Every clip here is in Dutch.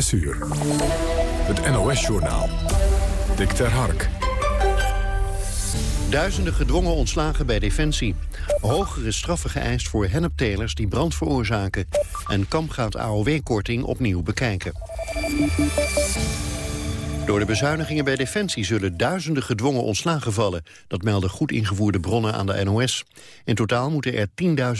6 uur. Het NOS-journaal. Dick ter Hark. Duizenden gedwongen ontslagen bij Defensie. Hogere straffen geëist voor henneptelers die brand veroorzaken. En Kamp gaat AOW-korting opnieuw bekijken. Door de bezuinigingen bij Defensie zullen duizenden gedwongen ontslagen vallen. Dat melden goed ingevoerde bronnen aan de NOS. In totaal moeten er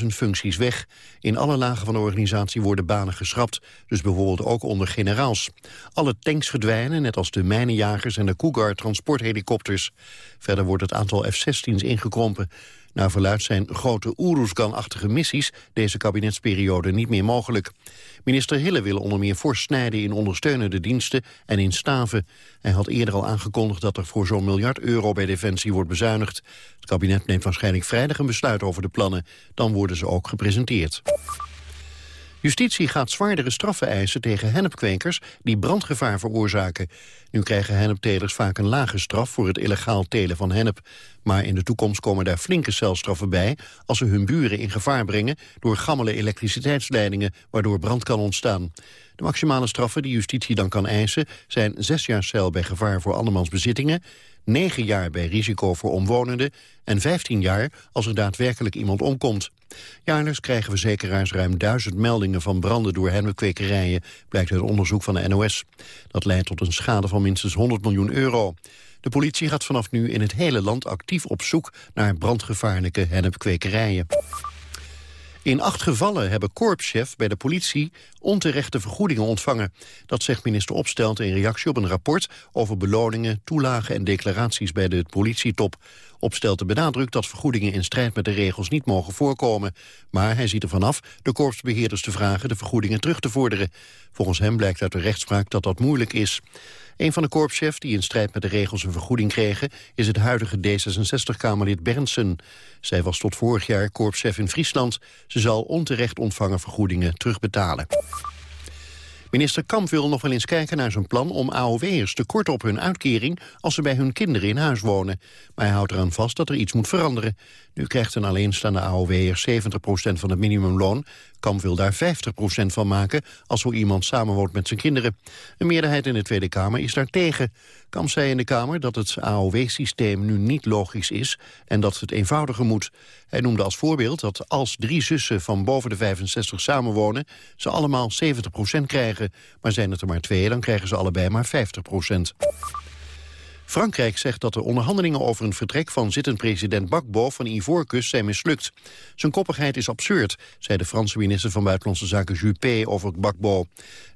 10.000 functies weg. In alle lagen van de organisatie worden banen geschrapt. Dus bijvoorbeeld ook onder generaals. Alle tanks verdwijnen, net als de mijnenjagers en de Cougar transporthelikopters. Verder wordt het aantal F-16's ingekrompen. Naar verluid zijn grote Oeruzgan-achtige missies deze kabinetsperiode niet meer mogelijk. Minister Hille wil onder meer fors snijden in ondersteunende diensten en in staven. Hij had eerder al aangekondigd dat er voor zo'n miljard euro bij Defensie wordt bezuinigd. Het kabinet neemt waarschijnlijk vrijdag een besluit over de plannen. Dan worden ze ook gepresenteerd. Justitie gaat zwaardere straffen eisen tegen hennepkwekers die brandgevaar veroorzaken. Nu krijgen henneptelers vaak een lage straf voor het illegaal telen van hennep. Maar in de toekomst komen daar flinke celstraffen bij als ze hun buren in gevaar brengen door gammele elektriciteitsleidingen waardoor brand kan ontstaan. De maximale straffen die justitie dan kan eisen zijn zes jaar cel bij gevaar voor andermans bezittingen, 9 jaar bij risico voor omwonenden en 15 jaar als er daadwerkelijk iemand omkomt. Jaarlijks krijgen verzekeraars ruim duizend meldingen van branden door hennepkwekerijen, blijkt uit onderzoek van de NOS. Dat leidt tot een schade van minstens 100 miljoen euro. De politie gaat vanaf nu in het hele land actief op zoek naar brandgevaarlijke hennepkwekerijen. In acht gevallen hebben korpschef bij de politie onterechte vergoedingen ontvangen. Dat zegt minister Opstelt in reactie op een rapport over beloningen, toelagen en declaraties bij de politietop. Opstelten benadrukt dat vergoedingen in strijd met de regels niet mogen voorkomen. Maar hij ziet er vanaf de korpsbeheerders te vragen de vergoedingen terug te vorderen. Volgens hem blijkt uit de rechtspraak dat dat moeilijk is. Een van de korpschefs die in strijd met de regels een vergoeding kregen... is het huidige D66-Kamerlid Berndsen. Zij was tot vorig jaar korpschef in Friesland. Ze zal onterecht ontvangen vergoedingen terugbetalen. Minister Kamp wil nog wel eens kijken naar zijn plan om AOW'ers te kort op hun uitkering als ze bij hun kinderen in huis wonen. Maar hij houdt eraan vast dat er iets moet veranderen. Nu krijgt een alleenstaande AOW'er 70% van het minimumloon. Kamp wil daar 50% van maken als zo iemand samenwoont met zijn kinderen. Een meerderheid in de Tweede Kamer is daar tegen. Kamp zei in de Kamer dat het AOW-systeem nu niet logisch is en dat het eenvoudiger moet. Hij noemde als voorbeeld dat als drie zussen van boven de 65 samenwonen, ze allemaal 70% krijgen. Maar zijn het er maar twee, dan krijgen ze allebei maar 50 Frankrijk zegt dat de onderhandelingen over een vertrek van zittend president Bakbo van Ivoorkust zijn mislukt. Zijn koppigheid is absurd, zei de Franse minister van Buitenlandse Zaken Juppé over Bakbo.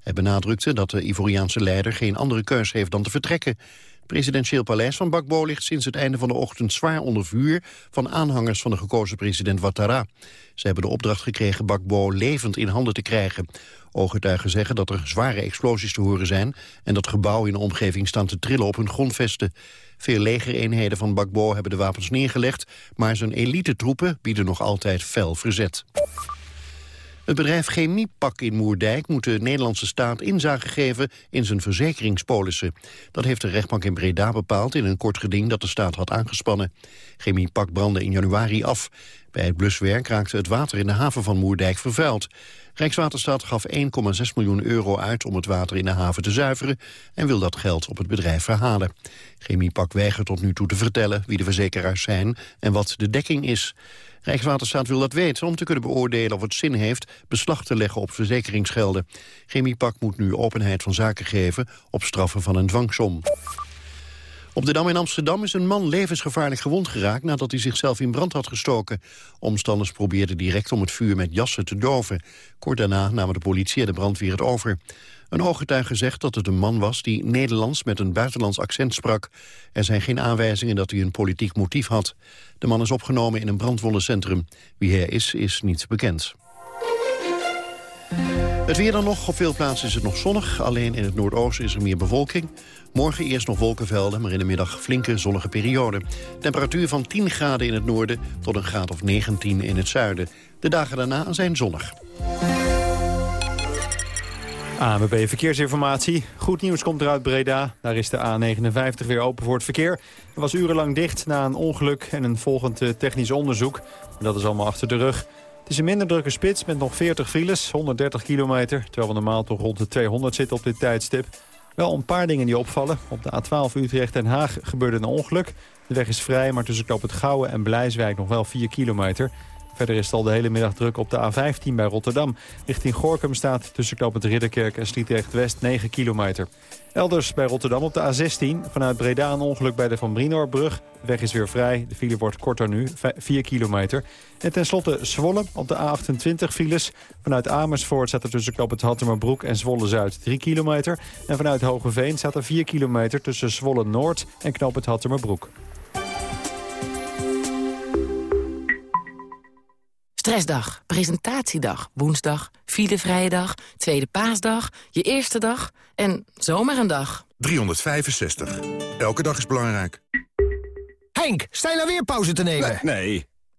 Hij benadrukte dat de Ivoriaanse leider geen andere keus heeft dan te vertrekken. Het presidentieel paleis van Bakbo ligt sinds het einde van de ochtend zwaar onder vuur van aanhangers van de gekozen president Ouattara. Ze hebben de opdracht gekregen Bakbo levend in handen te krijgen. Ooggetuigen zeggen dat er zware explosies te horen zijn... en dat gebouwen in de omgeving staan te trillen op hun grondvesten. Veel legereenheden van Bakbo hebben de wapens neergelegd... maar zijn elite troepen bieden nog altijd fel verzet. Het bedrijf Chemiepak in Moerdijk moet de Nederlandse staat inzage geven in zijn verzekeringspolissen. Dat heeft de rechtbank in Breda bepaald in een kort geding dat de staat had aangespannen. Chemiepak brandde in januari af. Bij het bluswerk raakte het water in de haven van Moerdijk vervuild. Rijkswaterstaat gaf 1,6 miljoen euro uit om het water in de haven te zuiveren... en wil dat geld op het bedrijf verhalen. Chemiepak weigert tot nu toe te vertellen wie de verzekeraars zijn... en wat de dekking is. Rijkswaterstaat wil dat weten om te kunnen beoordelen of het zin heeft beslag te leggen op verzekeringsgelden. Chemiepak moet nu openheid van zaken geven op straffen van een dwangsom. Op de Dam in Amsterdam is een man levensgevaarlijk gewond geraakt... nadat hij zichzelf in brand had gestoken. Omstanders probeerden direct om het vuur met jassen te doven. Kort daarna namen de politie en de brandweer het over. Een ooggetuige zegt dat het een man was die Nederlands met een buitenlands accent sprak. Er zijn geen aanwijzingen dat hij een politiek motief had. De man is opgenomen in een brandwondencentrum. Wie hij is, is niet bekend. Het weer dan nog. Op veel plaatsen is het nog zonnig. Alleen in het noordoosten is er meer bewolking. Morgen eerst nog wolkenvelden, maar in de middag flinke zonnige periode. Temperatuur van 10 graden in het noorden tot een graad of 19 in het zuiden. De dagen daarna zijn zonnig. ANWB Verkeersinformatie. Goed nieuws komt eruit Breda. Daar is de A59 weer open voor het verkeer. Het was urenlang dicht na een ongeluk en een volgend eh, technisch onderzoek. Dat is allemaal achter de rug. Het is een minder drukke spits met nog 40 files, 130 kilometer... terwijl we normaal toch rond de 200 zitten op dit tijdstip. Wel een paar dingen die opvallen. Op de A12 Utrecht-Den Haag gebeurde een ongeluk. De weg is vrij, maar tussen Knoop het Gouwen en Blijswijk nog wel 4 kilometer. Verder is het al de hele middag druk op de A15 bij Rotterdam. Richting Gorkum staat tussen Knoop het Ridderkerk en Sliedrecht-West 9 kilometer. Elders bij Rotterdam op de A16. Vanuit Breda een ongeluk bij de Van Brinoorbrug. De weg is weer vrij. De file wordt korter nu, 4 kilometer. En tenslotte Zwolle op de A28 files. Vanuit Amersfoort staat er tussen Knoop het Hattemerbroek en Zwolle-Zuid 3 kilometer. En vanuit Hogeveen staat er 4 kilometer tussen Zwolle-Noord en Knoop het Hattemerbroek. Stressdag, presentatiedag, woensdag, filevrije dag, tweede paasdag, je eerste dag en zomaar een dag. 365. Elke dag is belangrijk. Henk, sta je nou weer pauze te nemen? Nee,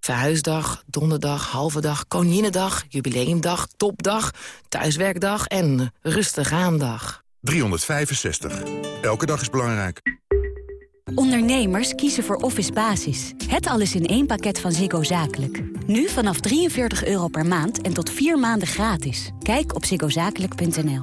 Verhuisdag, donderdag, halve dag, koninginnedag, jubileumdag, topdag, thuiswerkdag en rustig aandag. 365. Elke dag is belangrijk. Ondernemers kiezen voor Office Basis. Het alles in één pakket van Ziggo Zakelijk. Nu vanaf 43 euro per maand en tot vier maanden gratis. Kijk op ziggozakelijk.nl.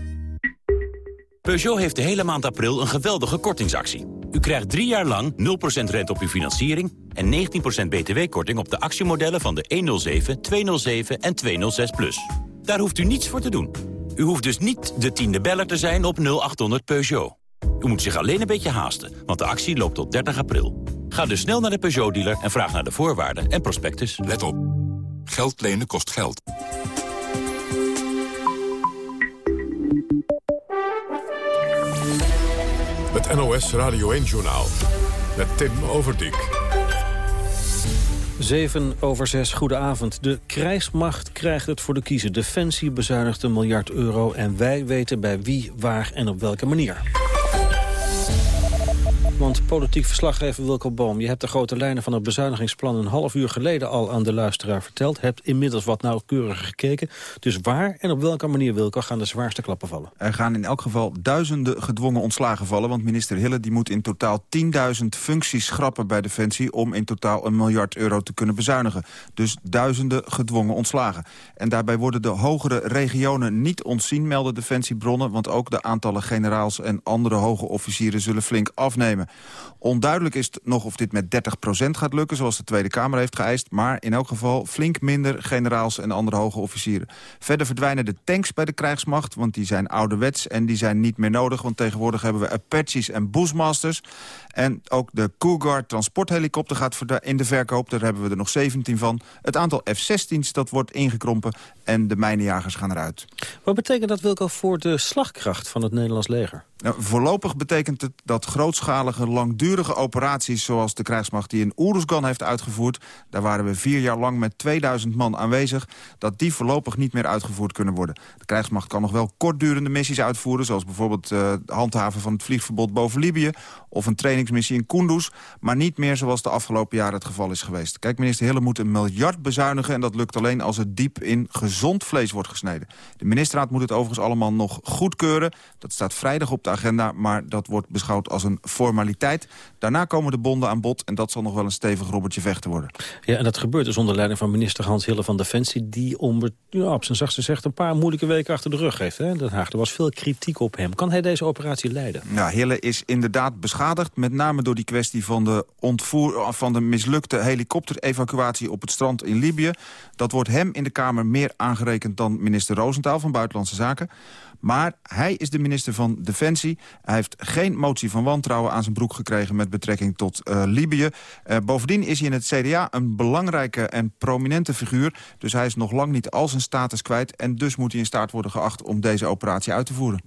Peugeot heeft de hele maand april een geweldige kortingsactie. U krijgt drie jaar lang 0% rente op uw financiering... en 19% btw-korting op de actiemodellen van de 107, 207 en 206 Plus. Daar hoeft u niets voor te doen. U hoeft dus niet de tiende beller te zijn op 0800 Peugeot. U moet zich alleen een beetje haasten, want de actie loopt tot 30 april. Ga dus snel naar de Peugeot-dealer en vraag naar de voorwaarden en prospectus. Let op. Geld lenen kost geld. NOS Radio 1-journaal met Tim Overdijk. 7 over 6, goedenavond. De krijgsmacht krijgt het voor de kiezer. Defensie bezuinigt een miljard euro en wij weten bij wie, waar en op welke manier. Politiek verslaggever Wilco Boom, je hebt de grote lijnen van het bezuinigingsplan een half uur geleden al aan de luisteraar verteld. Hebt inmiddels wat nauwkeuriger gekeken. Dus waar en op welke manier, Wilco, gaan de zwaarste klappen vallen? Er gaan in elk geval duizenden gedwongen ontslagen vallen. Want minister Hille die moet in totaal 10.000 functies schrappen bij Defensie... om in totaal een miljard euro te kunnen bezuinigen. Dus duizenden gedwongen ontslagen. En daarbij worden de hogere regionen niet ontzien, melden Defensiebronnen. Want ook de aantallen generaals en andere hoge officieren zullen flink afnemen. Onduidelijk is nog of dit met 30% gaat lukken, zoals de Tweede Kamer heeft geëist. Maar in elk geval flink minder generaals en andere hoge officieren. Verder verdwijnen de tanks bij de krijgsmacht, want die zijn ouderwets en die zijn niet meer nodig. Want tegenwoordig hebben we Apaches en Bushmasters. En ook de Cougar transporthelikopter gaat in de verkoop. Daar hebben we er nog 17 van. Het aantal F-16's dat wordt ingekrompen en de mijnenjagers gaan eruit. Wat betekent dat, Wilco, voor de slagkracht van het Nederlands leger? Nou, voorlopig betekent het dat grootschalige, langdurige operaties... zoals de krijgsmacht die in Oeruzgan heeft uitgevoerd... daar waren we vier jaar lang met 2000 man aanwezig... dat die voorlopig niet meer uitgevoerd kunnen worden. De krijgsmacht kan nog wel kortdurende missies uitvoeren... zoals bijvoorbeeld uh, handhaven van het vliegverbod boven Libië... of een trainingsmissie in Kunduz... maar niet meer zoals de afgelopen jaren het geval is geweest. Kijk, minister Hille moet een miljard bezuinigen... en dat lukt alleen als het diep in gezond vlees wordt gesneden. De ministerraad moet het overigens allemaal nog goedkeuren. Dat staat vrijdag op de agenda, maar dat wordt beschouwd als een formaliteit. Daarna komen de bonden aan bod en dat zal nog wel een stevig robbertje vechten worden. Ja, en dat gebeurt dus onder leiding van minister Hans Hille van Defensie... die om, ja, op zijn zachtste zegt een paar moeilijke weken achter de rug heeft. Hè? Den Haag. Er was veel kritiek op hem. Kan hij deze operatie leiden? Ja, Hille is inderdaad beschadigd. Met name door die kwestie van de, ontvoer, van de mislukte helikopterevacuatie op het strand in Libië. Dat wordt hem in de Kamer meer aangerekend dan minister Roosentaal van Buitenlandse Zaken. Maar hij is de minister van Defensie. Hij heeft geen motie van wantrouwen aan zijn broek gekregen... met betrekking tot uh, Libië. Uh, bovendien is hij in het CDA een belangrijke en prominente figuur. Dus hij is nog lang niet al zijn status kwijt... en dus moet hij in staat worden geacht om deze operatie uit te voeren.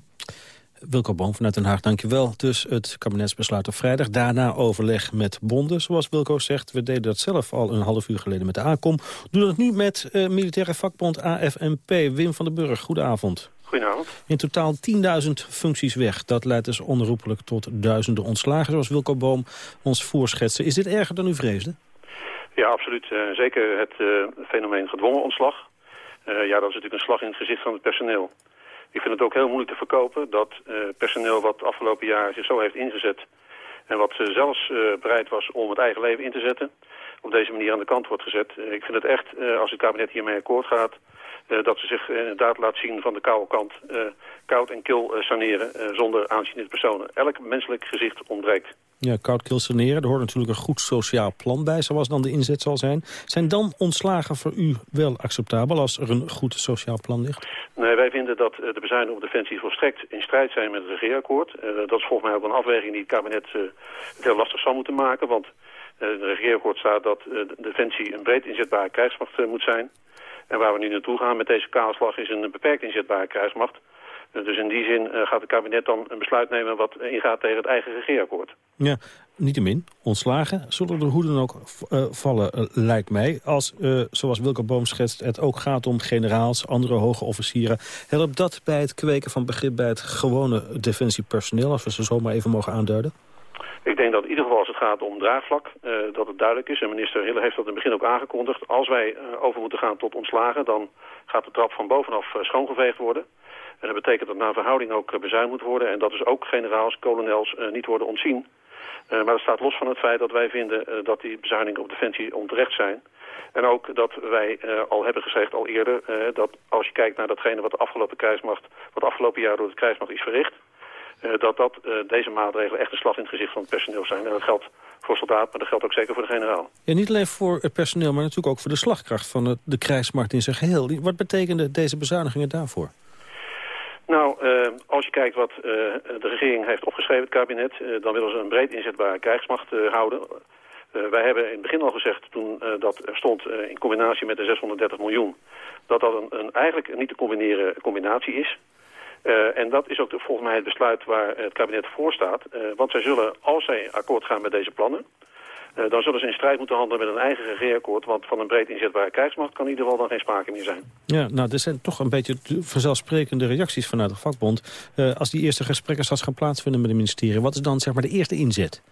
Wilco Boom vanuit Den Haag, dankjewel. Dus het kabinetsbesluit op vrijdag. Daarna overleg met bonden, zoals Wilco zegt. We deden dat zelf al een half uur geleden met de ACOM. Doen dat nu met uh, militaire vakbond AFNP. Wim van den Burg, goedenavond. Goedenavond. In totaal 10.000 functies weg. Dat leidt dus onherroepelijk tot duizenden ontslagen, zoals Wilco Boom ons voorschetste. Is dit erger dan u vreesde? Ja, absoluut. Uh, zeker het uh, fenomeen gedwongen ontslag. Ja, dat is natuurlijk een slag in het gezicht van het personeel. Ik vind het ook heel moeilijk te verkopen dat uh, personeel wat afgelopen jaar zich zo heeft ingezet... en wat zelfs uh, bereid was om het eigen leven in te zetten... op deze manier aan de kant wordt gezet. ik vind het echt, als het kabinet hiermee akkoord gaat... dat ze zich inderdaad laat zien van de koude kant... koud en kil saneren zonder aanzienlijke personen. Elk menselijk gezicht ontbreekt. Ja, koud kil saneren. Er hoort natuurlijk een goed sociaal plan bij, zoals dan de inzet zal zijn. Zijn dan ontslagen voor u wel acceptabel als er een goed sociaal plan ligt? Nee, wij vinden dat de bezuinigingen op defensie volstrekt in strijd zijn met het regeerakkoord. Dat is volgens mij ook een afweging die het kabinet het heel lastig zal moeten maken. Want in het regeerakkoord staat dat de defensie een breed inzetbare krijgsmacht moet zijn. En waar we nu naartoe gaan met deze kaalslag is een beperkt inzetbare krijgsmacht. Dus in die zin gaat het kabinet dan een besluit nemen wat ingaat tegen het eigen regeerakkoord. Ja, niettemin, ontslagen zullen er hoe dan ook uh, vallen, uh, lijkt mij. Als, zoals Wilco Boom schetst, het ook gaat om generaals, andere hoge officieren. Helpt dat bij het kweken van begrip bij het gewone defensiepersoneel... als we ze zomaar even mogen aanduiden? Ik denk dat in ieder geval als het gaat om draagvlak, dat het duidelijk is. En minister Hille heeft dat in het begin ook aangekondigd. Als wij over moeten gaan tot ontslagen, dan gaat de trap van bovenaf schoongeveegd worden. En dat betekent dat naar verhouding ook bezuin moet worden. En dat dus ook generaals, kolonels niet worden ontzien. Maar dat staat los van het feit dat wij vinden dat die bezuinigingen op defensie onterecht zijn. En ook dat wij al hebben gezegd al eerder dat als je kijkt naar datgene wat de afgelopen krijgsmacht, wat afgelopen jaar door de krijgsmacht is verricht, dat, dat deze maatregelen echt een slag in het gezicht van het personeel zijn. En dat geldt voor soldaat, maar dat geldt ook zeker voor de generaal. Ja, niet alleen voor het personeel, maar natuurlijk ook voor de slagkracht van de, de krijgsmacht in zijn geheel. Wat betekenen deze bezuinigingen daarvoor? Nou, uh, als je kijkt wat uh, de regering heeft opgeschreven, het kabinet... Uh, dan willen ze een breed inzetbare krijgsmacht houden. wij hebben in het begin al gezegd, toen dat er stond in combinatie met de 630 miljoen... dat dat een, een eigenlijk niet te combineren combinatie is. En dat is ook de, volgens mij het besluit waar het kabinet voor staat. want zij zullen, als zij akkoord gaan met deze plannen... Uh, dan zullen ze in strijd moeten handelen met een eigen regeerakkoord. Want van een breed inzetbare krijgsmacht kan in ieder geval dan geen sprake meer zijn. Ja, nou, er zijn toch een beetje vanzelfsprekende reacties vanuit de vakbond. Als die eerste gesprekken straks gaan plaatsvinden met het ministerie. Wat is dan zeg maar de eerste inzet?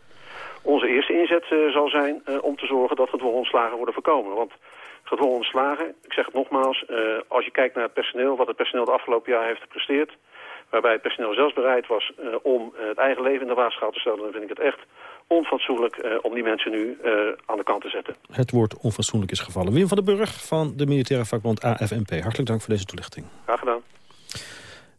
Onze eerste inzet zal zijn om te zorgen dat gedwongen ontslagen worden voorkomen. Want gedwongen ontslagen, ik zeg het nogmaals, als je kijkt naar het personeel... wat het personeel het afgelopen jaar heeft gepresteerd... waarbij het personeel zelfs bereid was om het eigen leven in de waagschaal te stellen... dan vind ik het echt onfatsoenlijk om die mensen nu aan de kant te zetten. Het woord onfatsoenlijk is gevallen. Wim van den Burg van de militaire vakbond AFNP. Hartelijk dank voor deze toelichting. Graag gedaan.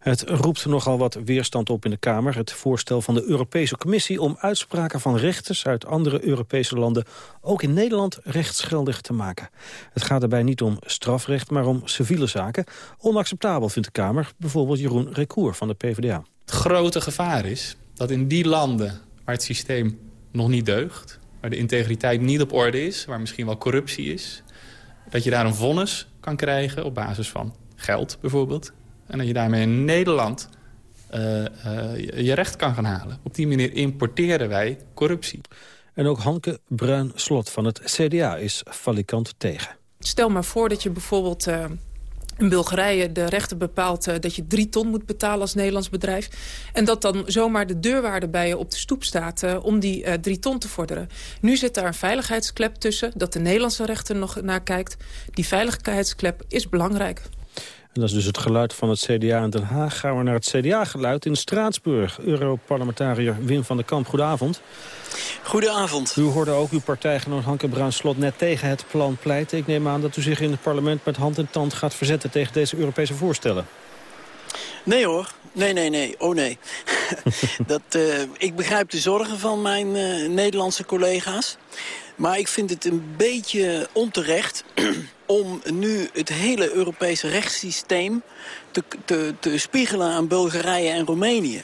Het roept nogal wat weerstand op in de Kamer. Het voorstel van de Europese Commissie om uitspraken van rechters uit andere Europese landen ook in Nederland rechtsgeldig te maken. Het gaat daarbij niet om strafrecht, maar om civiele zaken. Onacceptabel vindt de Kamer, bijvoorbeeld Jeroen Recour van de PvdA. Het grote gevaar is dat in die landen waar het systeem nog niet deugt... waar de integriteit niet op orde is, waar misschien wel corruptie is... dat je daar een vonnis kan krijgen op basis van geld bijvoorbeeld... en dat je daarmee in Nederland uh, uh, je recht kan gaan halen. Op die manier importeren wij corruptie. En ook Hanke Bruin-Slot van het CDA is valikant tegen. Stel maar voor dat je bijvoorbeeld... Uh in Bulgarije de rechter bepaalt uh, dat je drie ton moet betalen als Nederlands bedrijf. En dat dan zomaar de deurwaarde bij je op de stoep staat uh, om die uh, drie ton te vorderen. Nu zit daar een veiligheidsklep tussen, dat de Nederlandse rechter nog naar kijkt. Die veiligheidsklep is belangrijk. En dat is dus het geluid van het CDA in Den Haag. Gaan we naar het CDA-geluid in Straatsburg. Europarlementariër Wim van der Kamp, goedenavond. Goedenavond. U hoorde ook uw partijgenoot Hanke Bruinslot net tegen het plan pleiten. Ik neem aan dat u zich in het parlement met hand en tand gaat verzetten tegen deze Europese voorstellen. Nee hoor. Nee, nee, nee. Oh nee. dat, uh, ik begrijp de zorgen van mijn uh, Nederlandse collega's. Maar ik vind het een beetje onterecht om nu het hele Europese rechtssysteem te, te, te spiegelen aan Bulgarije en Roemenië.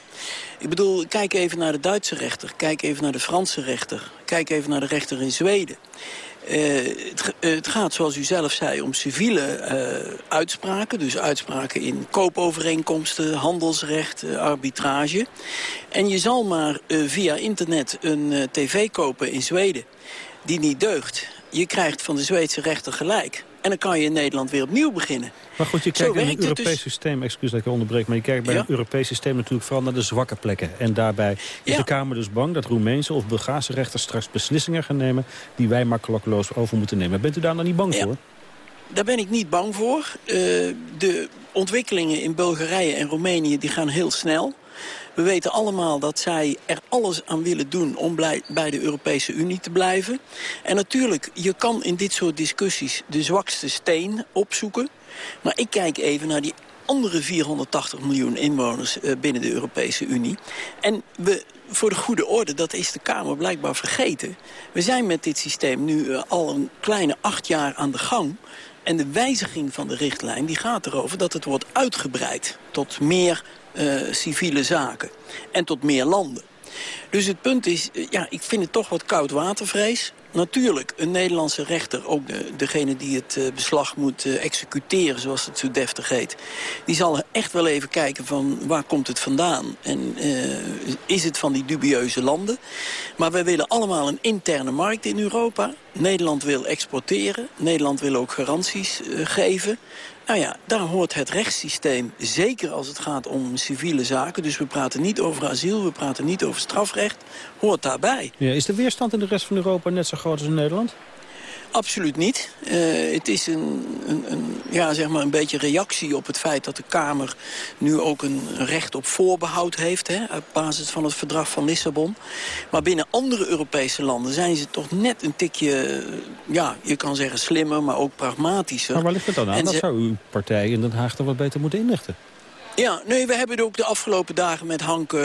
Ik bedoel, kijk even naar de Duitse rechter, kijk even naar de Franse rechter... kijk even naar de rechter in Zweden. Uh, het, het, gaat, zoals u zelf zei, om civiele uh, uitspraken. Dus uitspraken in koopovereenkomsten, handelsrecht, arbitrage. En je zal maar via internet een tv kopen in Zweden die niet deugt. Je krijgt van de Zweedse rechter gelijk. En dan kan je in Nederland weer opnieuw beginnen. Maar goed, je kijkt naar een Europees dus... systeem, excuus dat ik je onderbreek... maar je kijkt bij ja? een Europees systeem natuurlijk vooral naar de zwakke plekken. En daarbij is de Kamer dus bang dat Roemeense of Bulgaarse rechters straks beslissingen gaan nemen... die wij makkelijkloos over moeten nemen. Bent u daar dan niet bang ja. voor? Daar ben ik niet bang voor. Uh, de ontwikkelingen in Bulgarije en Roemenië die gaan heel snel. We weten allemaal dat zij er alles aan willen doen om bij de Europese Unie te blijven. En natuurlijk, je kan in dit soort discussies de zwakste steen opzoeken. Maar ik kijk even naar die andere 480 miljoen inwoners uh, binnen de Europese Unie. En we, voor de goede orde, dat is de Kamer blijkbaar vergeten. We zijn met dit systeem nu uh, al een kleine acht jaar aan de gang. En de wijziging van de richtlijn die gaat erover dat het wordt uitgebreid tot meer civiele zaken. En tot meer landen. Dus het punt is, ja, ik vind het toch wat koud watervrees. Natuurlijk, een Nederlandse rechter, ook de, degene die het uh, beslag moet executeren, zoals het zo deftig heet, die zal echt wel even kijken van waar komt het vandaan en is het van die dubieuze landen. Maar wij willen allemaal een interne markt in Europa. Nederland wil exporteren, Nederland wil ook garanties geven. Nou ja, daar hoort het rechtssysteem, zeker als het gaat om civiele zaken... dus we praten niet over asiel, we praten niet over strafrecht, hoort daarbij. Ja, is de weerstand in de rest van Europa net zo groot als in Nederland? Absoluut niet. Uh, het is een, een, een, ja, zeg maar een beetje reactie op het feit dat de Kamer nu ook een recht op voorbehoud heeft... Hè, op basis van het verdrag van Lissabon. Maar binnen andere Europese landen zijn ze toch net een tikje... ja, je kan zeggen slimmer, maar ook pragmatischer. Maar waar ligt het dan aan? En dat ze... zou uw partij in Den Haag toch wat beter moeten inrichten? Ja, nee, we hebben ook de afgelopen dagen met Hank... Uh,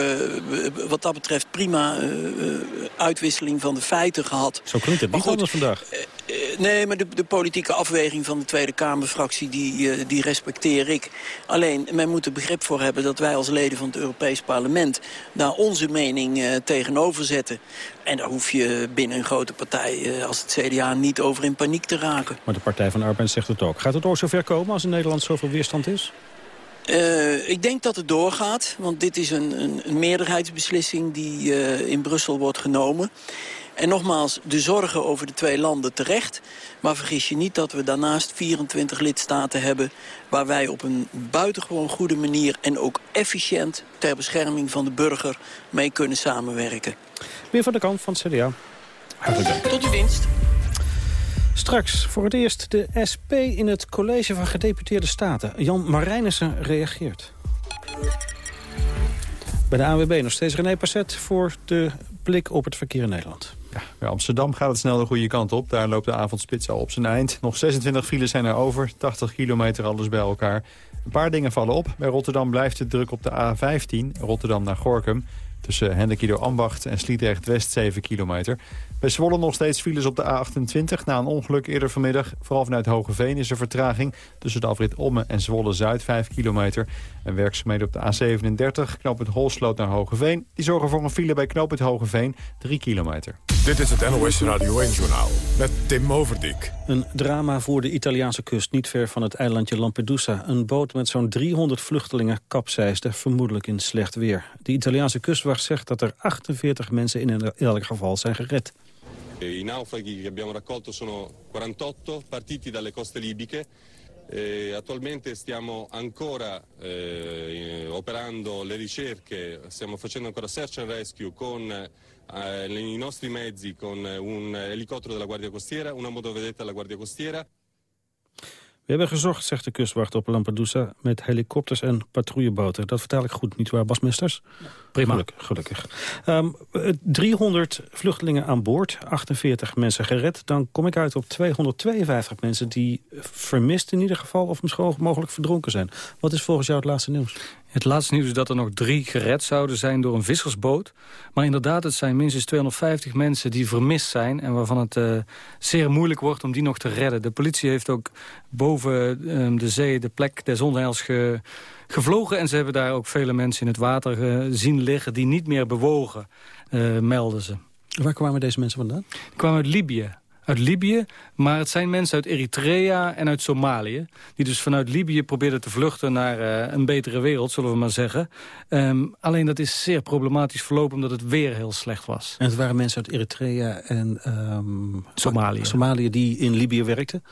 wat dat betreft prima uh, uitwisseling van de feiten gehad. Zo klinkt het niet goed, anders vandaag. Uh, nee, maar de, de, politieke afweging van de Tweede Kamerfractie... Die, die respecteer ik. Alleen, men moet er begrip voor hebben... dat wij als leden van het Europees Parlement... daar onze mening tegenover zetten. En daar hoef je binnen een grote partij als het CDA niet over in paniek te raken. Maar de Partij van de Arbeid zegt het ook. Gaat het ook zover komen als in Nederland zoveel weerstand is? Uh, ik denk dat het doorgaat, want dit is een, een, een meerderheidsbeslissing die uh, in Brussel wordt genomen. En nogmaals, de zorgen over de twee landen terecht. Maar vergis je niet dat we daarnaast 24 lidstaten hebben... waar wij op een buitengewoon goede manier en ook efficiënt... ter bescherming van de burger mee kunnen samenwerken. Weer van de kant van het CDA. Hartelijk dank. Tot uw dienst. Straks voor het eerst de SP in het College van Gedeputeerde Staten. Jan Marijnissen reageert. Bij de ANWB nog steeds René Passet voor de blik op het verkeer in Nederland. Ja, bij Amsterdam gaat het snel de goede kant op. Daar loopt de avondspits al op zijn eind. Nog 26 files zijn er over, 80 kilometer alles bij elkaar. Een paar dingen vallen op. Bij Rotterdam blijft het druk op de A15, Rotterdam naar Gorkum. Tussen Hendekido Ambacht en Sliedrecht West 7 kilometer. Bij Zwolle nog steeds files op de A28 na een ongeluk eerder vanmiddag. Vooral vanuit Hogeveen is er vertraging tussen de afrit Omme en Zwolle-Zuid 5 kilometer. En werkzaamheden op de A37, knooppunt Holsloot naar Hogeveen. Die zorgen voor een file bij knooppunt Hogeveen 3 kilometer. Dit is het NOS Radio 1-journaal met Tim Overdijk. Een drama voor de Italiaanse kust, niet ver van het eilandje Lampedusa. Een boot met zo'n 300 vluchtelingen kapseisde, vermoedelijk in slecht weer. De Italiaanse kustwacht zegt dat er 48 mensen in elk geval zijn gered. I naufraghi che abbiamo raccolto sono 48 partiti dalle coste libiche. E attualmente stiamo ancora eh, operando le ricerche, stiamo facendo ancora search and rescue con eh, i nostri mezzi, con un elicottero della Guardia Costiera, una motovedetta della Guardia Costiera. We hebben gezocht, zegt de kustwacht op Lampedusa... met helikopters en patrouilleboten. Dat vertaal ik goed, niet waar, Basmesters? Prima. Gelukkig. gelukkig. Um, 300 vluchtelingen aan boord, 48 mensen gered. Dan kom ik uit op 252 mensen die vermist in ieder geval... of misschien mogelijk verdronken zijn. Wat is volgens jou het laatste nieuws? Het laatste nieuws is dat er nog drie gered zouden zijn door een vissersboot. Maar inderdaad, het zijn minstens 250 mensen die vermist zijn... en waarvan het uh, zeer moeilijk wordt om die nog te redden. De politie heeft ook boven uh, de zee de plek des onheils ge, gevlogen... en ze hebben daar ook vele mensen in het water uh, zien liggen... die niet meer bewogen, melden ze. Waar kwamen deze mensen vandaan? Die kwamen uit Libië uit Libië. Maar het zijn mensen uit Eritrea en uit Somalië. Die dus vanuit Libië probeerden te vluchten naar uh, een betere wereld, zullen we maar zeggen. Um, alleen dat is zeer problematisch verlopen omdat het weer heel slecht was. En het waren mensen uit Eritrea en um, Somalië. Somalië die in Libië werkten?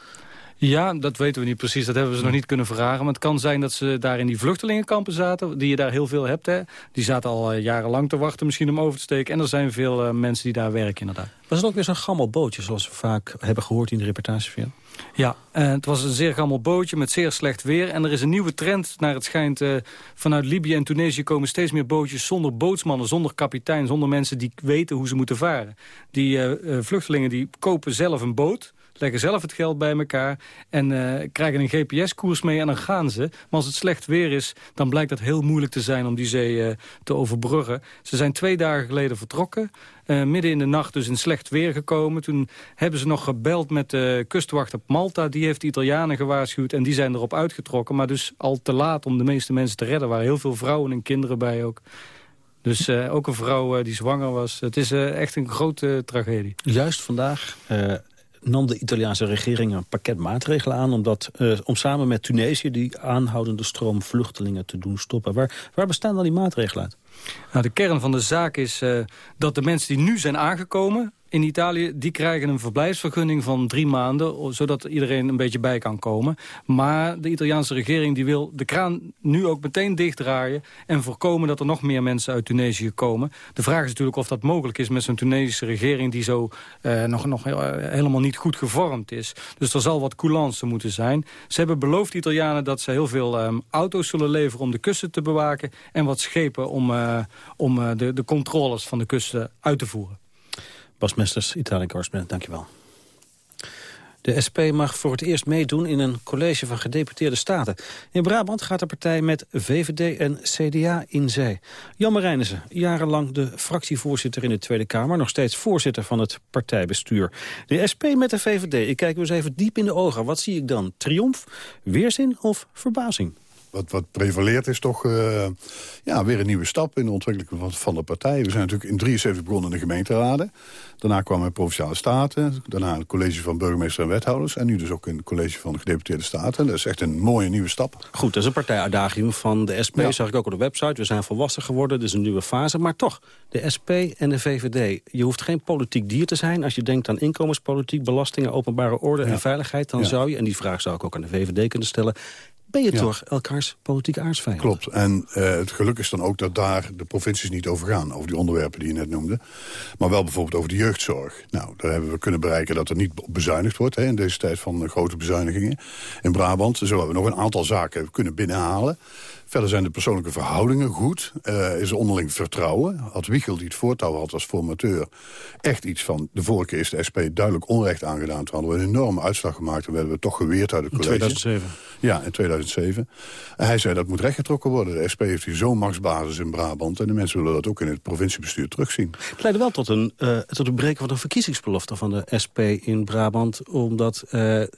Ja, dat weten we niet precies. Dat hebben we ze nog niet kunnen vragen. Maar het kan zijn dat ze daar in die vluchtelingenkampen zaten... die je daar heel veel hebt. Hè. Die zaten al uh, jarenlang te wachten misschien om over te steken. En er zijn veel uh, mensen die daar werken inderdaad. Was het ook weer zo'n gammel bootje... zoals we vaak hebben gehoord in de reportage van jou? Ja, uh, het was een zeer gammel bootje met zeer slecht weer. En er is een nieuwe trend naar het schijnt. Uh, vanuit Libië en Tunesië komen steeds meer bootjes zonder bootsmannen, zonder kapitein, zonder mensen die weten hoe ze moeten varen. Die uh, vluchtelingen die kopen zelf een boot leggen zelf het geld bij elkaar en uh, krijgen een GPS-koers mee en dan gaan ze. Maar als het slecht weer is, dan blijkt het heel moeilijk te zijn om die zee uh, te overbruggen. Ze zijn twee dagen geleden vertrokken. Uh, midden in de nacht dus in slecht weer gekomen. Toen hebben ze nog gebeld met de kustwacht op Malta. Die heeft de Italianen gewaarschuwd en die zijn erop uitgetrokken. Maar dus al te laat om de meeste mensen te redden. Er waren heel veel vrouwen en kinderen bij ook. Dus ook een vrouw die zwanger was. Het is echt een grote tragedie. Juist vandaag nam de Italiaanse regering een pakket maatregelen aan... Omdat, uh, om samen met Tunesië die aanhoudende stroom vluchtelingen te doen stoppen. Waar, waar bestaan dan die maatregelen uit? Nou, de kern van de zaak is uh, dat de mensen die nu zijn aangekomen in Italië, die krijgen een verblijfsvergunning van drie maanden... zodat iedereen een beetje bij kan komen. Maar de Italiaanse regering die wil de kraan nu ook meteen dichtdraaien... en voorkomen dat er nog meer mensen uit Tunesië komen. De vraag is natuurlijk of dat mogelijk is met zo'n Tunesische regering... die zo uh, nog, nog uh, helemaal niet goed gevormd is. Dus er zal wat coulance moeten zijn. Ze hebben beloofd, de Italianen, dat ze heel veel um, auto's zullen leveren... om de kusten te bewaken en wat schepen om, uh, om de, de controles van de kusten uit te voeren. Bas Mesters, Italië-correspondent, dankjewel. De SP mag voor het eerst meedoen in een college van gedeputeerde staten. In Brabant gaat de partij met VVD en CDA in. Jan Marijnissen, jarenlang de fractievoorzitter in de Tweede Kamer... nog steeds voorzitter van het partijbestuur. De SP met de VVD, ik kijk eens even diep in de ogen. Wat zie ik dan? Triomf, weerzin of verbazing? Wat, wat prevaleert is toch uh, ja, weer een nieuwe stap in de ontwikkeling van, van de partij. We zijn natuurlijk in 73 begonnen in de gemeenteraden. Daarna kwamen Provinciale Staten. Daarna het college van burgemeester en wethouders. En nu dus ook in het college van de gedeputeerde staten. Dat is echt een mooie nieuwe stap. Goed, dat is een partijuitdaging van de SP. Ja. Zag ik ook op de website. We zijn volwassen geworden, dit is een nieuwe fase. Maar toch, de SP en de VVD. Je hoeft geen politiek dier te zijn. Als je denkt aan inkomenspolitiek, belastingen, openbare orde ja. en veiligheid... dan ja. zou je, en die vraag zou ik ook aan de VVD kunnen stellen ben je ja. toch elkaars politieke aardsvijand. Klopt. En uh, het geluk is dan ook dat daar de provincies niet over gaan. Over die onderwerpen die je net noemde. Maar wel bijvoorbeeld over de jeugdzorg. Nou, daar hebben we kunnen bereiken dat er niet bezuinigd wordt... Hè, in deze tijd van uh, grote bezuinigingen. In Brabant zo hebben we nog een aantal zaken kunnen binnenhalen. Verder zijn de persoonlijke verhoudingen goed. Uh, is er onderling vertrouwen. Had Wiegel die het voortouw had als formateur... echt iets van, de vorige keer is de SP duidelijk onrecht aangedaan. Toen hadden we een enorme uitslag gemaakt... en werden we toch geweerd uit het college. In 2007. Ja, in 2007. En hij zei dat moet rechtgetrokken worden. De SP heeft hier zo'n machtsbasis in Brabant... en de mensen willen dat ook in het provinciebestuur terugzien. Het leidde wel tot een, uh, tot een breken van de verkiezingsbelofte van de SP in Brabant... omdat uh,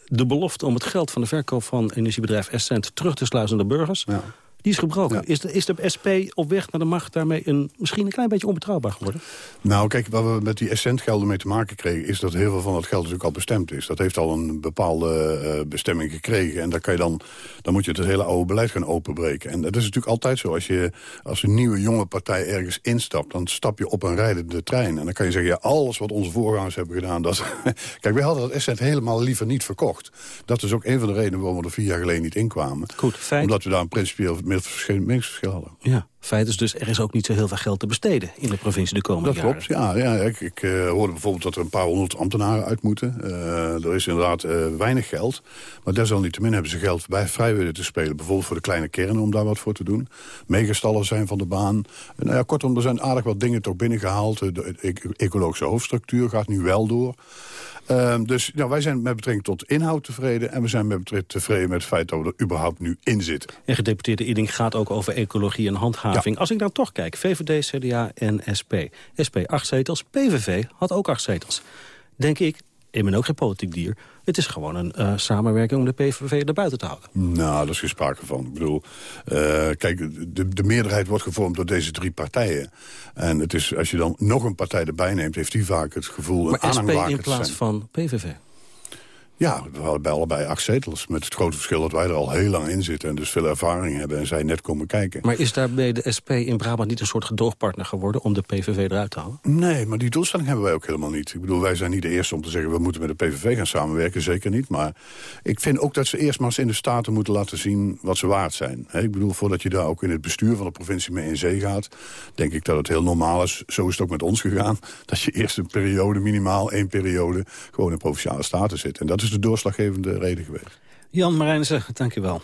de belofte om het geld van de verkoop van energiebedrijf Essent... terug te sluizen naar de burgers... Ja die is gebroken. Ja. Is, de, is de SP op weg naar de macht daarmee een, misschien een klein beetje onbetrouwbaar geworden? Nou, kijk, wat we met die essentgelden mee te maken kregen... is dat heel veel van dat geld natuurlijk al bestemd is. Dat heeft al een bepaalde uh, bestemming gekregen. En dan, kan je dan, dan moet je het hele oude beleid gaan openbreken. En dat is natuurlijk altijd zo. Als je als een nieuwe jonge partij ergens instapt... dan stap je op een rijdende trein. En dan kan je zeggen, ja, alles wat onze voorgangers hebben gedaan... Dat... kijk, wij hadden dat essent helemaal liever niet verkocht. Dat is ook een van de redenen waarom we er vier jaar geleden niet inkwamen. Goed, feit. Omdat we daar een principieel meningsverschil hadden. Ja, Feit is dus, er is ook niet zo heel veel geld te besteden in de provincie de komende dat jaren. klopt, ja. ja ik ik uh, hoorde bijvoorbeeld dat er een paar honderd ambtenaren uit moeten. Uh, er is inderdaad uh, weinig geld. Maar desalniettemin hebben ze geld bij vrij willen te spelen. Bijvoorbeeld voor de kleine kernen om daar wat voor te doen. Megastallen zijn van de baan. Nou ja, kortom, er zijn aardig wat dingen toch binnengehaald. De ecologische hoofdstructuur gaat nu wel door. Uh, dus nou, wij zijn met betrekking tot inhoud tevreden... en we zijn met betrekking tevreden met het feit dat we er überhaupt nu in zitten. En gedeputeerde Iding gaat ook over ecologie en handhaving. Ja. Als ik dan toch kijk, VVD, CDA en SP. SP acht zetels, PVV had ook acht zetels. Denk ik, ik ben ook geen politiek dier... Het is gewoon een uh, samenwerking om de PVV erbuiten te houden. Nou, daar is geen sprake van. Ik bedoel, uh, kijk, de, de meerderheid wordt gevormd door deze drie partijen. En het is, als je dan nog een partij erbij neemt... heeft die vaak het gevoel maar een aanhangwagen in plaats van PVV? Ja, we hadden bij allebei acht zetels. Met het grote verschil dat wij er al heel lang in zitten... en dus veel ervaring hebben en zij net komen kijken. Maar is daarbij de SP in Brabant niet een soort gedoogpartner geworden... om de PVV eruit te halen? Nee, maar die doelstelling hebben wij ook helemaal niet. Ik bedoel, wij zijn niet de eerste om te zeggen... we moeten met de PVV gaan samenwerken, zeker niet. Maar ik vind ook dat ze eerst maar eens in de Staten moeten laten zien... wat ze waard zijn. ik bedoel, voordat je daar ook in het bestuur van de provincie mee in zee gaat... denk ik dat het heel normaal is, zo is het ook met ons gegaan... dat je eerst een periode, minimaal één periode... gewoon in Provinciale Staten zit. En dat is de doorslaggevende reden geweest. Jan Marijnissen, dank u wel.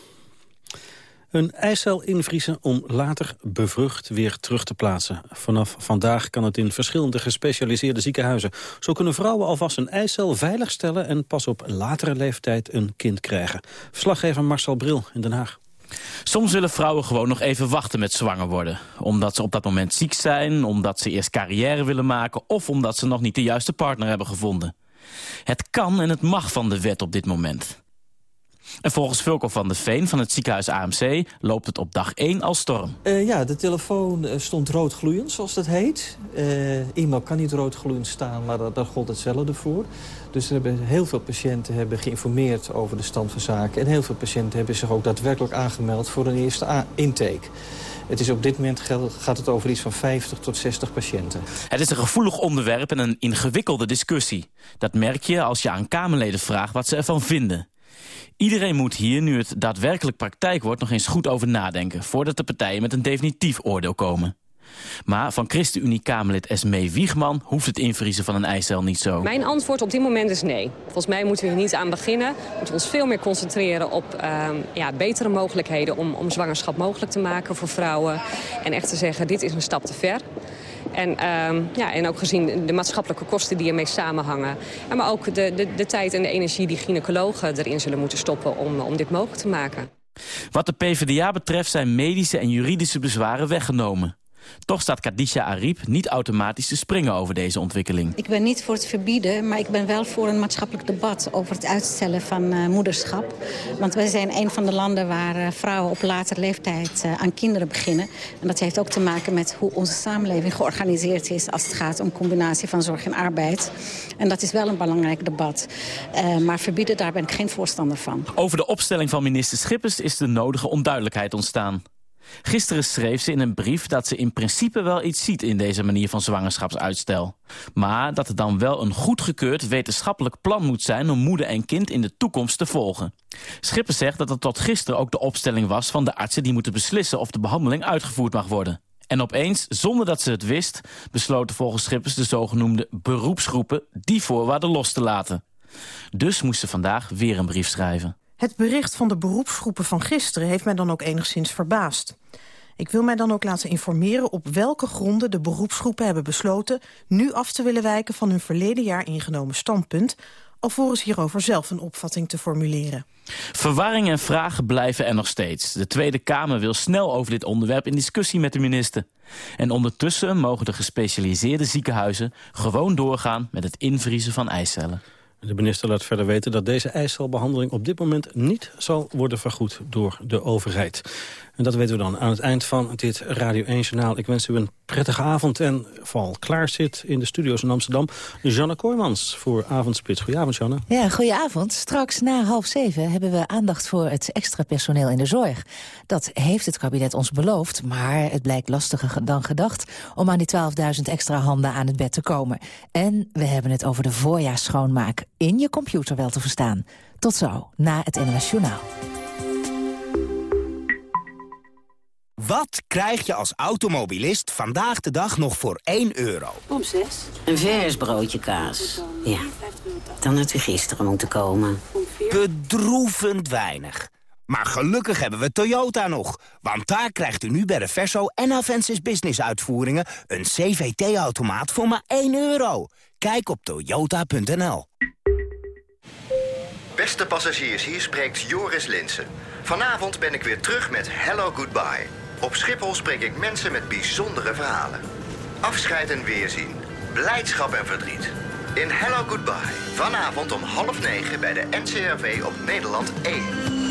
Een eicel invriezen om later bevrucht weer terug te plaatsen. Vanaf vandaag kan het in verschillende gespecialiseerde ziekenhuizen. Zo kunnen vrouwen alvast een eicel veiligstellen... en pas op latere leeftijd een kind krijgen. Verslaggever Marcel Bril in Den Haag. Soms willen vrouwen gewoon nog even wachten met zwanger worden. Omdat ze op dat moment ziek zijn, omdat ze eerst carrière willen maken... of omdat ze nog niet de juiste partner hebben gevonden. Het kan en het mag van de wet op dit moment. En volgens Vulko van de Veen van het ziekenhuis AMC loopt het op dag 1 al storm. Uh, ja, de telefoon uh, stond roodgloeiend, zoals dat heet. Uh, e-mail kan niet roodgloeiend staan, maar daar gold hetzelfde voor. Dus er hebben heel veel patiënten hebben geïnformeerd over de stand van zaken. En heel veel patiënten hebben zich ook daadwerkelijk aangemeld voor een eerste intake. Het is op dit moment gaat het over iets van 50 tot 60 patiënten. Het is een gevoelig onderwerp en een ingewikkelde discussie. Dat merk je als je aan Kamerleden vraagt wat ze ervan vinden. Iedereen moet hier, nu het daadwerkelijk praktijk wordt... nog eens goed over nadenken... voordat de partijen met een definitief oordeel komen. Maar van ChristenUnie-Kamerlid Esmee Wiegman hoeft het invriezen van een eicel niet zo. Mijn antwoord op dit moment is nee. Volgens mij moeten we hier niet aan beginnen. We moeten ons veel meer concentreren op uh, ja, betere mogelijkheden... Om, om zwangerschap mogelijk te maken voor vrouwen. En echt te zeggen, dit is een stap te ver. En, uh, ja, en ook gezien de maatschappelijke kosten die ermee samenhangen. En maar ook de, de, de tijd en de energie die gynaecologen erin zullen moeten stoppen om, om dit mogelijk te maken. Wat de PvdA betreft zijn medische en juridische bezwaren weggenomen. Toch staat Kadisha Ariep niet automatisch te springen over deze ontwikkeling. Ik ben niet voor het verbieden, maar ik ben wel voor een maatschappelijk debat... over het uitstellen van uh, moederschap. Want wij zijn een van de landen waar uh, vrouwen op latere leeftijd uh, aan kinderen beginnen. En dat heeft ook te maken met hoe onze samenleving georganiseerd is... als het gaat om combinatie van zorg en arbeid. En dat is wel een belangrijk debat. maar verbieden, daar ben ik geen voorstander van. Over de opstelling van minister Schippers is de nodige onduidelijkheid ontstaan. Gisteren schreef ze in een brief dat ze in principe wel iets ziet in deze manier van zwangerschapsuitstel. Maar dat er dan wel een goedgekeurd wetenschappelijk plan moet zijn om moeder en kind in de toekomst te volgen. Schippers zegt dat het tot gisteren ook de opstelling was van de artsen die moeten beslissen of de behandeling uitgevoerd mag worden. En opeens, zonder dat ze het wist, besloten volgens Schippers de zogenoemde beroepsgroepen die voorwaarden los te laten. Dus moest ze vandaag weer een brief schrijven. Het bericht van de beroepsgroepen van gisteren heeft mij dan ook enigszins verbaasd. Ik wil mij dan ook laten informeren op welke gronden de beroepsgroepen hebben besloten... nu af te willen wijken van hun verleden jaar ingenomen standpunt... alvorens hierover zelf een opvatting te formuleren. Verwarring en vragen blijven er nog steeds. De Tweede Kamer wil snel over dit onderwerp in discussie met de minister. En ondertussen mogen de gespecialiseerde ziekenhuizen gewoon doorgaan met het invriezen van eicellen. De minister laat verder weten dat deze eicelbehandeling op dit moment niet zal worden vergoed door de overheid. En dat weten we dan aan het eind van dit Radio 1-journaal. Ik wens u een prettige avond en val klaar zit in de studio's in Amsterdam. Janne Kooijmans voor Avondspits. Goedenavond, Janne. Ja, goedenavond. Straks na half zeven hebben we aandacht voor het extra personeel in de zorg. Dat heeft het kabinet ons beloofd, maar het blijkt lastiger dan gedacht... om aan die 12.000 extra handen aan het bed te komen. En we hebben het over de voorjaarsschoonmaak in je computer wel te verstaan. Tot zo, na het NOS. Wat krijg je als automobilist vandaag de dag nog voor 1 euro? Om 6. Een vers broodje kaas. Ja. Dan had u gisteren moeten komen. Bedroevend weinig. Maar gelukkig hebben we Toyota nog. Want daar krijgt u nu bij de Verso en Avensis Business uitvoeringen... een CVT-automaat voor maar 1 euro. Kijk op toyota.nl. Beste passagiers, hier spreekt Joris Linsen. Vanavond ben ik weer terug met Hello Goodbye. Op Schiphol spreek ik mensen met bijzondere verhalen. Afscheid en weerzien. Blijdschap en verdriet. In Hello Goodbye. Vanavond om half negen bij de NCRV op Nederland 1.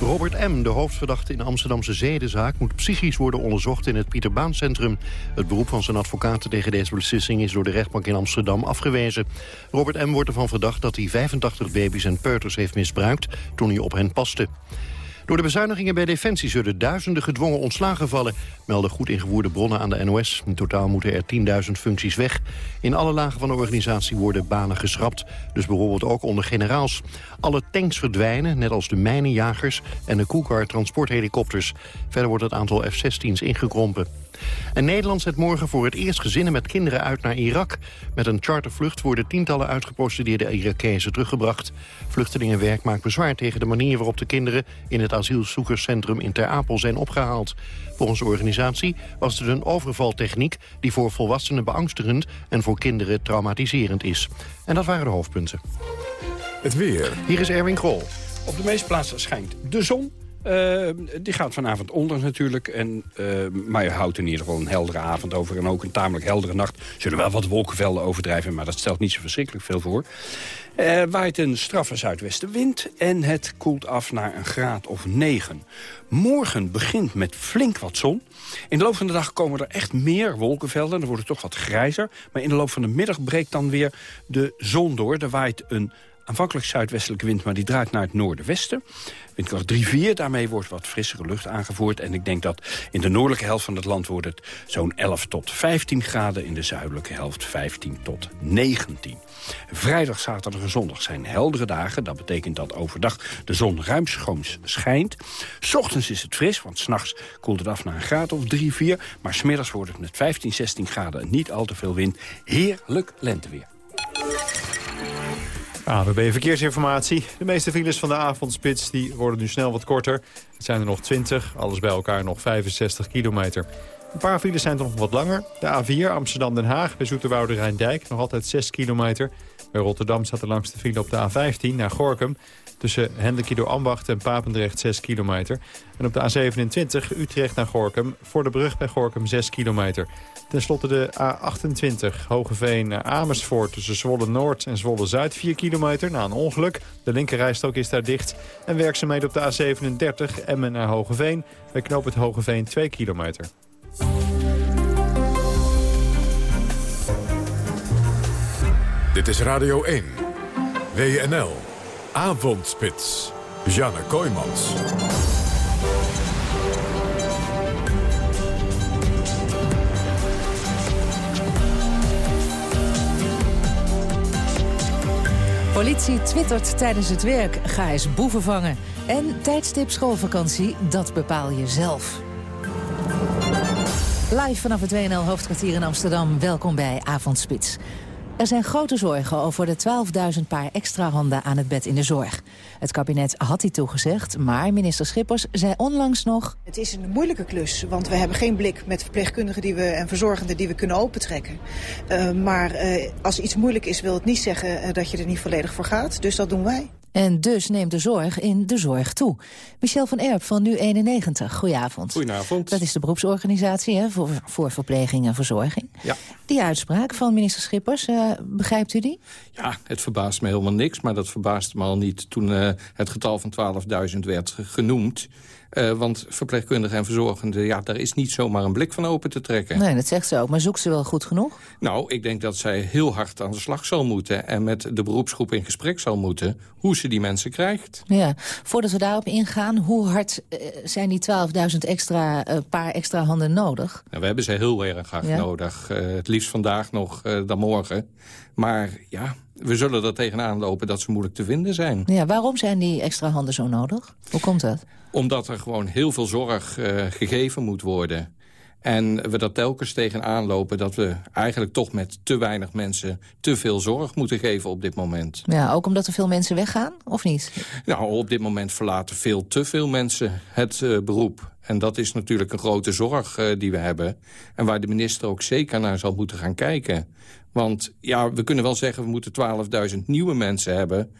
Robert M., de hoofdverdachte in de Amsterdamse zedenzaak... moet psychisch worden onderzocht in het Pieter Baan Centrum. Het beroep van zijn advocaten tegen deze beslissing... is door de rechtbank in Amsterdam afgewezen. Robert M. wordt ervan verdacht dat hij 85 baby's en peuters heeft misbruikt... toen hij op hen paste. Door de bezuinigingen bij Defensie zullen duizenden gedwongen ontslagen vallen, melden goed ingevoerde bronnen aan de NOS. In totaal moeten er 10.000 functies weg. In alle lagen van de organisatie worden banen geschrapt, dus bijvoorbeeld ook onder generaals. Alle tanks verdwijnen, net als de mijnenjagers en de Cougar transporthelikopters. Verder wordt het aantal F-16's ingekrompen. En Nederland zet morgen voor het eerst gezinnen met kinderen uit naar Irak. Met een chartervlucht worden tientallen uitgeprocedeerde Irakezen teruggebracht. Vluchtelingenwerk maakt bezwaar tegen de manier waarop de kinderen... in het asielzoekerscentrum in Ter Apel zijn opgehaald. Volgens de organisatie was het een overvaltechniek... die voor volwassenen beangstigend en voor kinderen traumatiserend is. En dat waren de hoofdpunten. Het weer. Hier is Erwin Krol. Op de meeste plaatsen schijnt de zon. Uh, die gaat vanavond onder natuurlijk. En, uh, maar je houdt in ieder geval een heldere avond over. En ook een tamelijk heldere nacht. Zullen wel wat wolkenvelden overdrijven, maar dat stelt niet zo verschrikkelijk veel voor. Er waait een straffe zuidwestenwind en het koelt af naar een graad of 9. Morgen begint met flink wat zon. In de loop van de dag komen er echt meer wolkenvelden. Dan wordt het toch wat grijzer. Maar in de loop van de middag breekt dan weer de zon door. Er waait een aanvankelijk zuidwestelijke wind, maar die draait naar het noordenwesten. Windkracht 3-4, daarmee wordt wat frissere lucht aangevoerd. En ik denk dat in de noordelijke helft van het land wordt het zo'n 11 tot 15 graden. In de zuidelijke helft 15 tot 19. Vrijdag, zaterdag en zondag zijn heldere dagen. Dat betekent dat overdag de zon ruimschooms schijnt. S ochtends is het fris, want s'nachts koelt het af naar een graad of 3, 4. Maar smiddags wordt het met 15, 16 graden en niet al te veel wind. Heerlijk lenteweer. AWB Verkeersinformatie. De meeste files van de avondspits die worden nu snel wat korter. Het zijn er nog 20, alles bij elkaar nog 65 kilometer. Een paar files zijn nog wat langer. De A4 Amsterdam-Den Haag bij Zoeterwoude Rijndijk nog altijd 6 kilometer. Bij Rotterdam staat de langste file op de A15 naar Gorkum. Tussen Hendrikido Ambacht en Papendrecht 6 kilometer. En op de A27 Utrecht naar Gorkum. Voor de brug bij Gorkum 6 kilometer. Ten slotte de A28 Hogeveen naar Amersfoort tussen Zwolle Noord en Zwolle Zuid 4 kilometer na een ongeluk. De linkerrijstrook is daar dicht. En werkzaamheden op de A37 Emmen naar Hogeveen. Bij knoop het Hogeveen 2 kilometer. Dit is Radio 1. WNL. Avondspits. Janne Kooijmans. Politie twittert tijdens het werk, ga eens boeven vangen. En tijdstip schoolvakantie, dat bepaal je zelf. Live vanaf het WNL Hoofdkwartier in Amsterdam, welkom bij Avondspits. Er zijn grote zorgen over de 12.000 paar extra handen aan het bed in de zorg. Het kabinet had die toegezegd, maar minister Schippers zei onlangs nog... Het is een moeilijke klus, want we hebben geen blik met verpleegkundigen die we, en verzorgenden die we kunnen opentrekken. Uh, maar uh, als iets moeilijk is, wil het niet zeggen uh, dat je er niet volledig voor gaat. Dus dat doen wij. En dus neemt de zorg in de zorg toe. Michel van Erp van Nu91, goedenavond. Goedenavond. Dat is de beroepsorganisatie hè, voor, voor verpleging en verzorging. Ja. Die uitspraak van minister Schippers, uh, begrijpt u die? Ja, het verbaast me helemaal niks, maar dat verbaasde me al niet... toen uh, het getal van 12.000 werd genoemd. Uh, want verpleegkundigen en verzorgenden, ja, daar is niet zomaar een blik van open te trekken. Nee, dat zegt ze ook. Maar zoekt ze wel goed genoeg? Nou, ik denk dat zij heel hard aan de slag zal moeten... en met de beroepsgroep in gesprek zal moeten hoe ze die mensen krijgt. Ja, voordat we daarop ingaan, hoe hard uh, zijn die 12.000 extra, uh, paar extra handen nodig? Nou, we hebben ze heel erg hard ja? nodig. het liefst vandaag nog dan morgen. Maar ja, we zullen er tegenaan lopen dat ze moeilijk te vinden zijn. Ja, waarom zijn die extra handen zo nodig? Hoe komt dat? Omdat er gewoon heel veel zorg uh, gegeven moet worden. En we er telkens tegenaan lopen dat we eigenlijk toch met te weinig mensen... te veel zorg moeten geven op dit moment. Ja, ook omdat er veel mensen weggaan, of niet? Nou, op dit moment verlaten veel te veel mensen het uh, beroep. En dat is natuurlijk een grote zorg uh, die we hebben. En waar de minister ook zeker naar zal moeten gaan kijken. Want ja, we kunnen wel zeggen we moeten 12.000 nieuwe mensen hebben...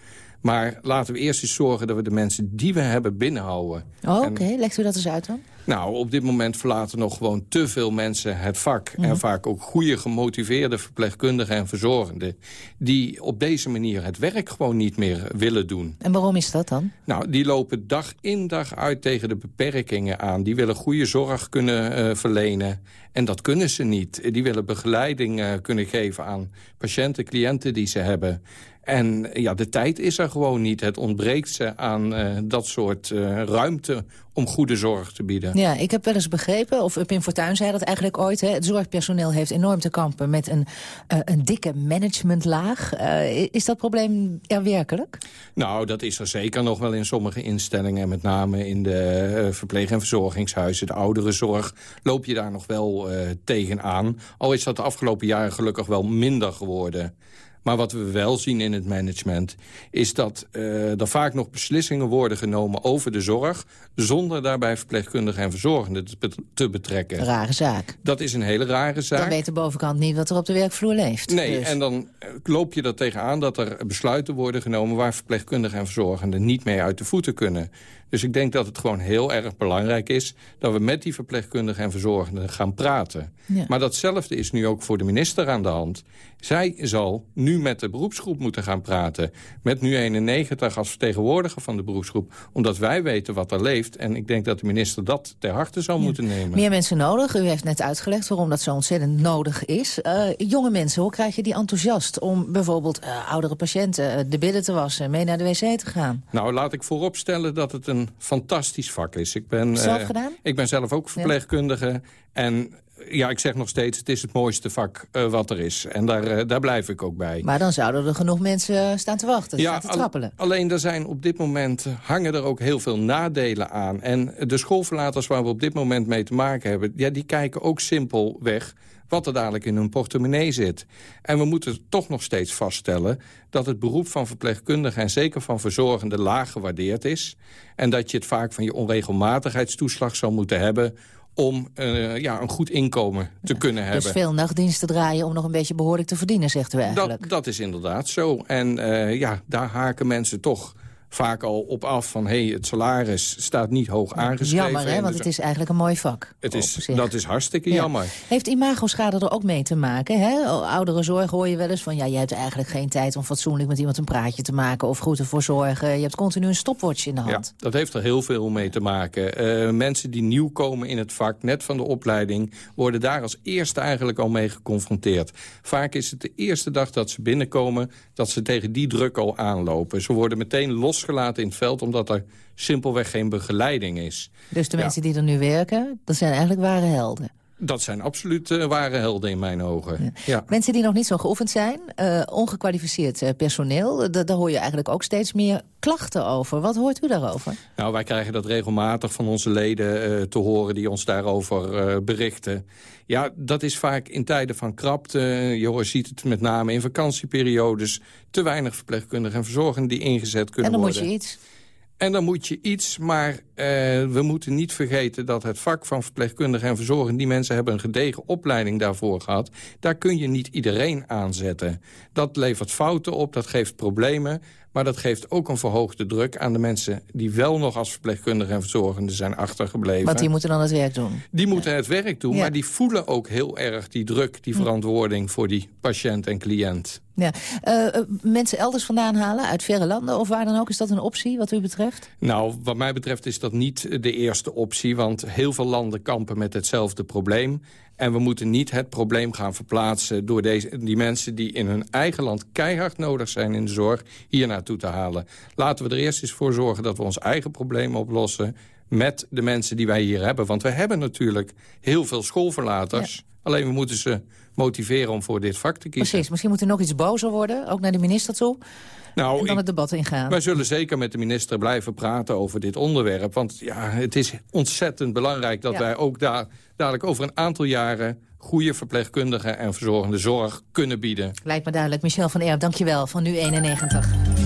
Maar laten we eerst eens zorgen dat we de mensen die we hebben binnenhouden. Oh, Oké, okay. legt u dat eens uit dan? Nou, op dit moment verlaten nog gewoon te veel mensen het vak. Mm -hmm. En vaak ook goede, gemotiveerde verpleegkundigen en verzorgenden... die op deze manier het werk gewoon niet meer willen doen. En waarom is dat dan? Nou, die lopen dag in dag uit tegen de beperkingen aan. Die willen goede zorg kunnen uh, verlenen. En dat kunnen ze niet. Die willen begeleiding uh, kunnen geven aan patiënten, cliënten die ze hebben. En ja, de tijd is er gewoon niet. Het ontbreekt ze aan uh, dat soort uh, ruimte om goede zorg te bieden. Ja, ik heb wel eens begrepen, of Pim Fortuyn zei dat eigenlijk ooit... Hè, het zorgpersoneel heeft enorm te kampen met een, uh, een dikke managementlaag. is dat probleem er werkelijk? Nou, dat is er zeker nog wel in sommige instellingen. Met name in de verpleeg- en verzorgingshuizen, de ouderenzorg... loop je daar nog wel tegenaan. Al is dat de afgelopen jaren gelukkig wel minder geworden. Maar wat we wel zien in het management... is dat uh, er vaak nog beslissingen worden genomen over de zorg... zonder daarbij verpleegkundigen en verzorgenden te betrekken. Rare zaak. Dat is een hele rare zaak. Dan weet de bovenkant niet wat er op de werkvloer leeft. Nee, dus. en dan loop je er tegenaan dat er besluiten worden genomen... waar verpleegkundigen en verzorgenden niet mee uit de voeten kunnen. Dus ik denk dat het gewoon heel erg belangrijk is... dat we met die verpleegkundigen en verzorgenden gaan praten. Ja. Maar datzelfde is nu ook voor de minister aan de hand. Zij zal nu met de beroepsgroep moeten gaan praten. Met nu 91 als vertegenwoordiger van de beroepsgroep. Omdat wij weten wat er leeft. En ik denk dat de minister dat ter harte zou ja. moeten nemen. Meer mensen nodig. U heeft net uitgelegd waarom dat zo ontzettend nodig is. Uh, jonge mensen, hoe krijg je die enthousiast... om bijvoorbeeld uh, oudere patiënten uh, de billen te wassen... mee naar de wc te gaan? Nou, laat ik vooropstellen dat het een fantastisch vak is. Ik ben, zelf gedaan? Ik ben zelf ook verpleegkundige. Ja. En ja, ik zeg nog steeds, het is het mooiste vak uh, wat er is. En daar, uh, daar blijf ik ook bij. Maar dan zouden er genoeg mensen staan te wachten, ja, staan te trappelen. Al, alleen er zijn op dit moment, hangen er ook heel veel nadelen aan. En de schoolverlaters waar we op dit moment mee te maken hebben... Ja, die kijken ook simpel weg wat er dadelijk in hun portemonnee zit. En we moeten toch nog steeds vaststellen... dat het beroep van verpleegkundigen en zeker van verzorgenden laag gewaardeerd is. En dat je het vaak van je onregelmatigheidstoeslag zou moeten hebben om uh, ja, een goed inkomen te ja, kunnen hebben. Dus veel nachtdiensten draaien om nog een beetje behoorlijk te verdienen, zegt u eigenlijk. Dat, dat is inderdaad zo. En uh, ja, daar haken mensen toch vaak al op af van... hé, hey, het salaris staat niet hoog aangeschreven. Jammer, hè, want dus, het is eigenlijk een mooi vak. Het is, dat is hartstikke ja. jammer. Heeft imagoschade er ook mee te maken? Hè? Oudere zorg hoor je wel eens van... ja, je hebt eigenlijk geen tijd om fatsoenlijk met iemand een praatje te maken... of goed ervoor zorgen. Je hebt continu een stopwatch in de hand. Ja, dat heeft er heel veel mee te maken. Uh, mensen die nieuw komen in het vak, net van de opleiding... worden daar als eerste eigenlijk al mee geconfronteerd. Vaak is het de eerste dag dat ze binnenkomen... dat ze tegen die druk al aanlopen. Ze worden meteen los losgelaten in het veld... omdat er simpelweg geen begeleiding is. Dus de ja. mensen die er nu werken, dat zijn eigenlijk ware helden? Dat zijn absoluut uh, ware helden in mijn ogen. Ja. Ja. Mensen die nog niet zo geoefend zijn, uh, ongekwalificeerd uh, personeel... daar hoor je eigenlijk ook steeds meer klachten over. Wat hoort u daarover? Nou, wij krijgen dat regelmatig van onze leden te horen... die ons daarover berichten. Ja, dat is vaak in tijden van krapte. Je ziet het met name in vakantieperiodes. Te weinig verpleegkundigen en verzorgenden die ingezet kunnen worden. En dan moet je iets. En dan moet je iets, maar uh, we moeten niet vergeten dat het vak van verpleegkundigen en verzorging... die mensen hebben een gedegen opleiding daarvoor gehad. Daar kun je niet iedereen aanzetten. Dat levert fouten op, dat geeft problemen. Maar dat geeft ook een verhoogde druk aan de mensen... die wel nog als verpleegkundige en verzorgende zijn achtergebleven. Want die moeten dan het werk doen. Die moeten het werk doen, maar die voelen ook heel erg die druk... die verantwoording voor die patiënt en cliënt. Ja. Uh, mensen elders vandaan halen, uit verre landen of waar dan ook? Is dat een optie wat u betreft? Nou, wat mij betreft is dat niet de eerste optie... want heel veel landen kampen met hetzelfde probleem. En we moeten niet het probleem gaan verplaatsen... door deze, die mensen die in hun eigen land keihard nodig zijn in de zorg... hier naartoe te halen. Laten we er eerst eens voor zorgen dat we ons eigen probleem oplossen met de mensen die wij hier hebben. Want we hebben natuurlijk heel veel schoolverlaters. Alleen we moeten ze motiveren om voor dit vak te kiezen. Precies, misschien moet er nog iets bozer worden, ook naar de minister toe. Nou, en dan het debat ingaan. Wij zullen zeker met de minister blijven praten over dit onderwerp. Want ja, het is ontzettend belangrijk dat wij ook daar dadelijk over een aantal jaren goede verpleegkundige en verzorgende zorg kunnen bieden. Lijkt me duidelijk. Michel van Erp, dankjewel, van nu 91.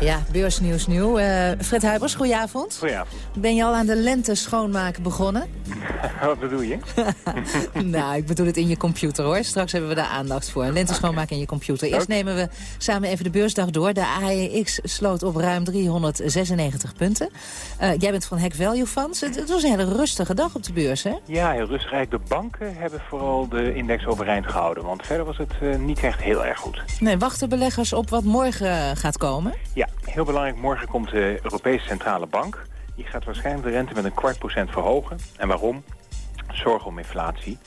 Ja, beursnieuws nieuw. Uh, Fred Huibers, goedenavond. Goedenavond. Ben je al aan de lente schoonmaken begonnen? Wat bedoel je? nou, ik bedoel het in je computer hoor. Straks hebben we daar aandacht voor. Lente schoonmaken in je computer. Eerst nemen we samen even de beursdag door. De AEX sloot op ruim 396 punten. Uh, jij bent van Hack Value Funds. Het, was een hele rustige dag op de beurs, hè? Ja, heel rustig. De banken hebben vooral de index overeind gehouden. Want verder was het uh, niet echt heel erg goed. Nee, wachten beleggers op wat morgen gaat komen? Ja, heel belangrijk, morgen komt de Europese Centrale Bank. Die gaat waarschijnlijk de rente met een kwart procent verhogen. En waarom? Zorg om inflatie.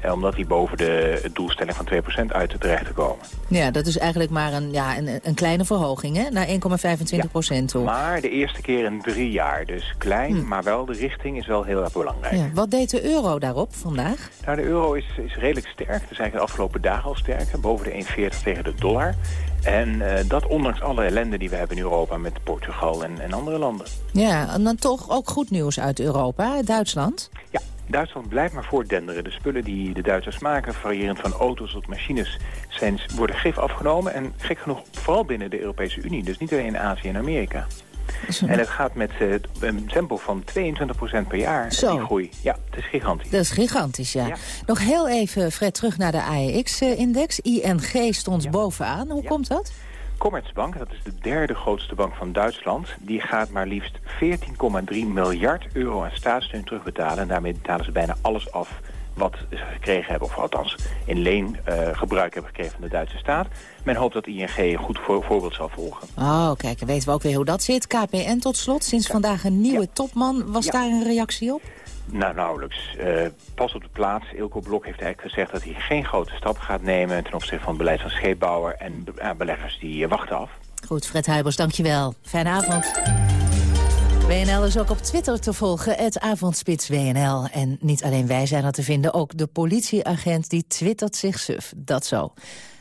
Eh, omdat die boven de doelstelling van 2% uit te terecht te komen. Ja, dat is eigenlijk maar een, ja, een, een kleine verhoging, hè? Naar 1,25 procent toe. Maar de eerste keer in drie jaar. Dus klein, hm. maar wel de richting is wel heel erg belangrijk. Ja. Wat deed de euro daarop vandaag? Nou, de euro is, is redelijk sterk. Is eigenlijk de afgelopen dagen al sterker. Boven de 1,40 tegen de dollar. En uh, dat ondanks alle ellende die we hebben in Europa met Portugal en, en andere landen. Ja, en dan toch ook goed nieuws uit Europa, Duitsland. Ja, Duitsland blijft maar voortdenderen. De spullen die de Duitsers maken, variërend van auto's tot machines, zijn, worden gif afgenomen. En gek genoeg vooral binnen de Europese Unie, dus niet alleen in Azië en Amerika. En het gaat met uh, een tempo van 22% per jaar, Zo. die groei. Ja, het is gigantisch. Dat is gigantisch, ja. Nog heel even, Fred, terug naar de AEX-index. ING stond bovenaan. Hoe komt dat? Commerzbank, dat is de derde grootste bank van Duitsland... die gaat maar liefst 14,3 miljard euro aan staatssteun terugbetalen. En daarmee betalen ze bijna alles af wat ze gekregen hebben... of althans in leen uh, gebruik hebben gekregen van de Duitse staat. Men hoopt dat ING een goed voorbeeld zal volgen. Oh, kijk, dan weten we ook weer hoe dat zit. KPN tot slot, sinds vandaag een nieuwe topman. Was daar een reactie op? Nou, nauwelijks. Uh, pas op de plaats. Ilko Blok heeft eigenlijk gezegd dat hij geen grote stappen gaat nemen... ten opzichte van het beleid van scheepbouwer en beleggers die uh, wachten af. Goed, Fred Huibers, dankjewel. Fijne avond. WNL is ook op Twitter te volgen, het avondspits WNL. En niet alleen wij zijn er te vinden, ook de politieagent die twittert zich suf. Dat zo.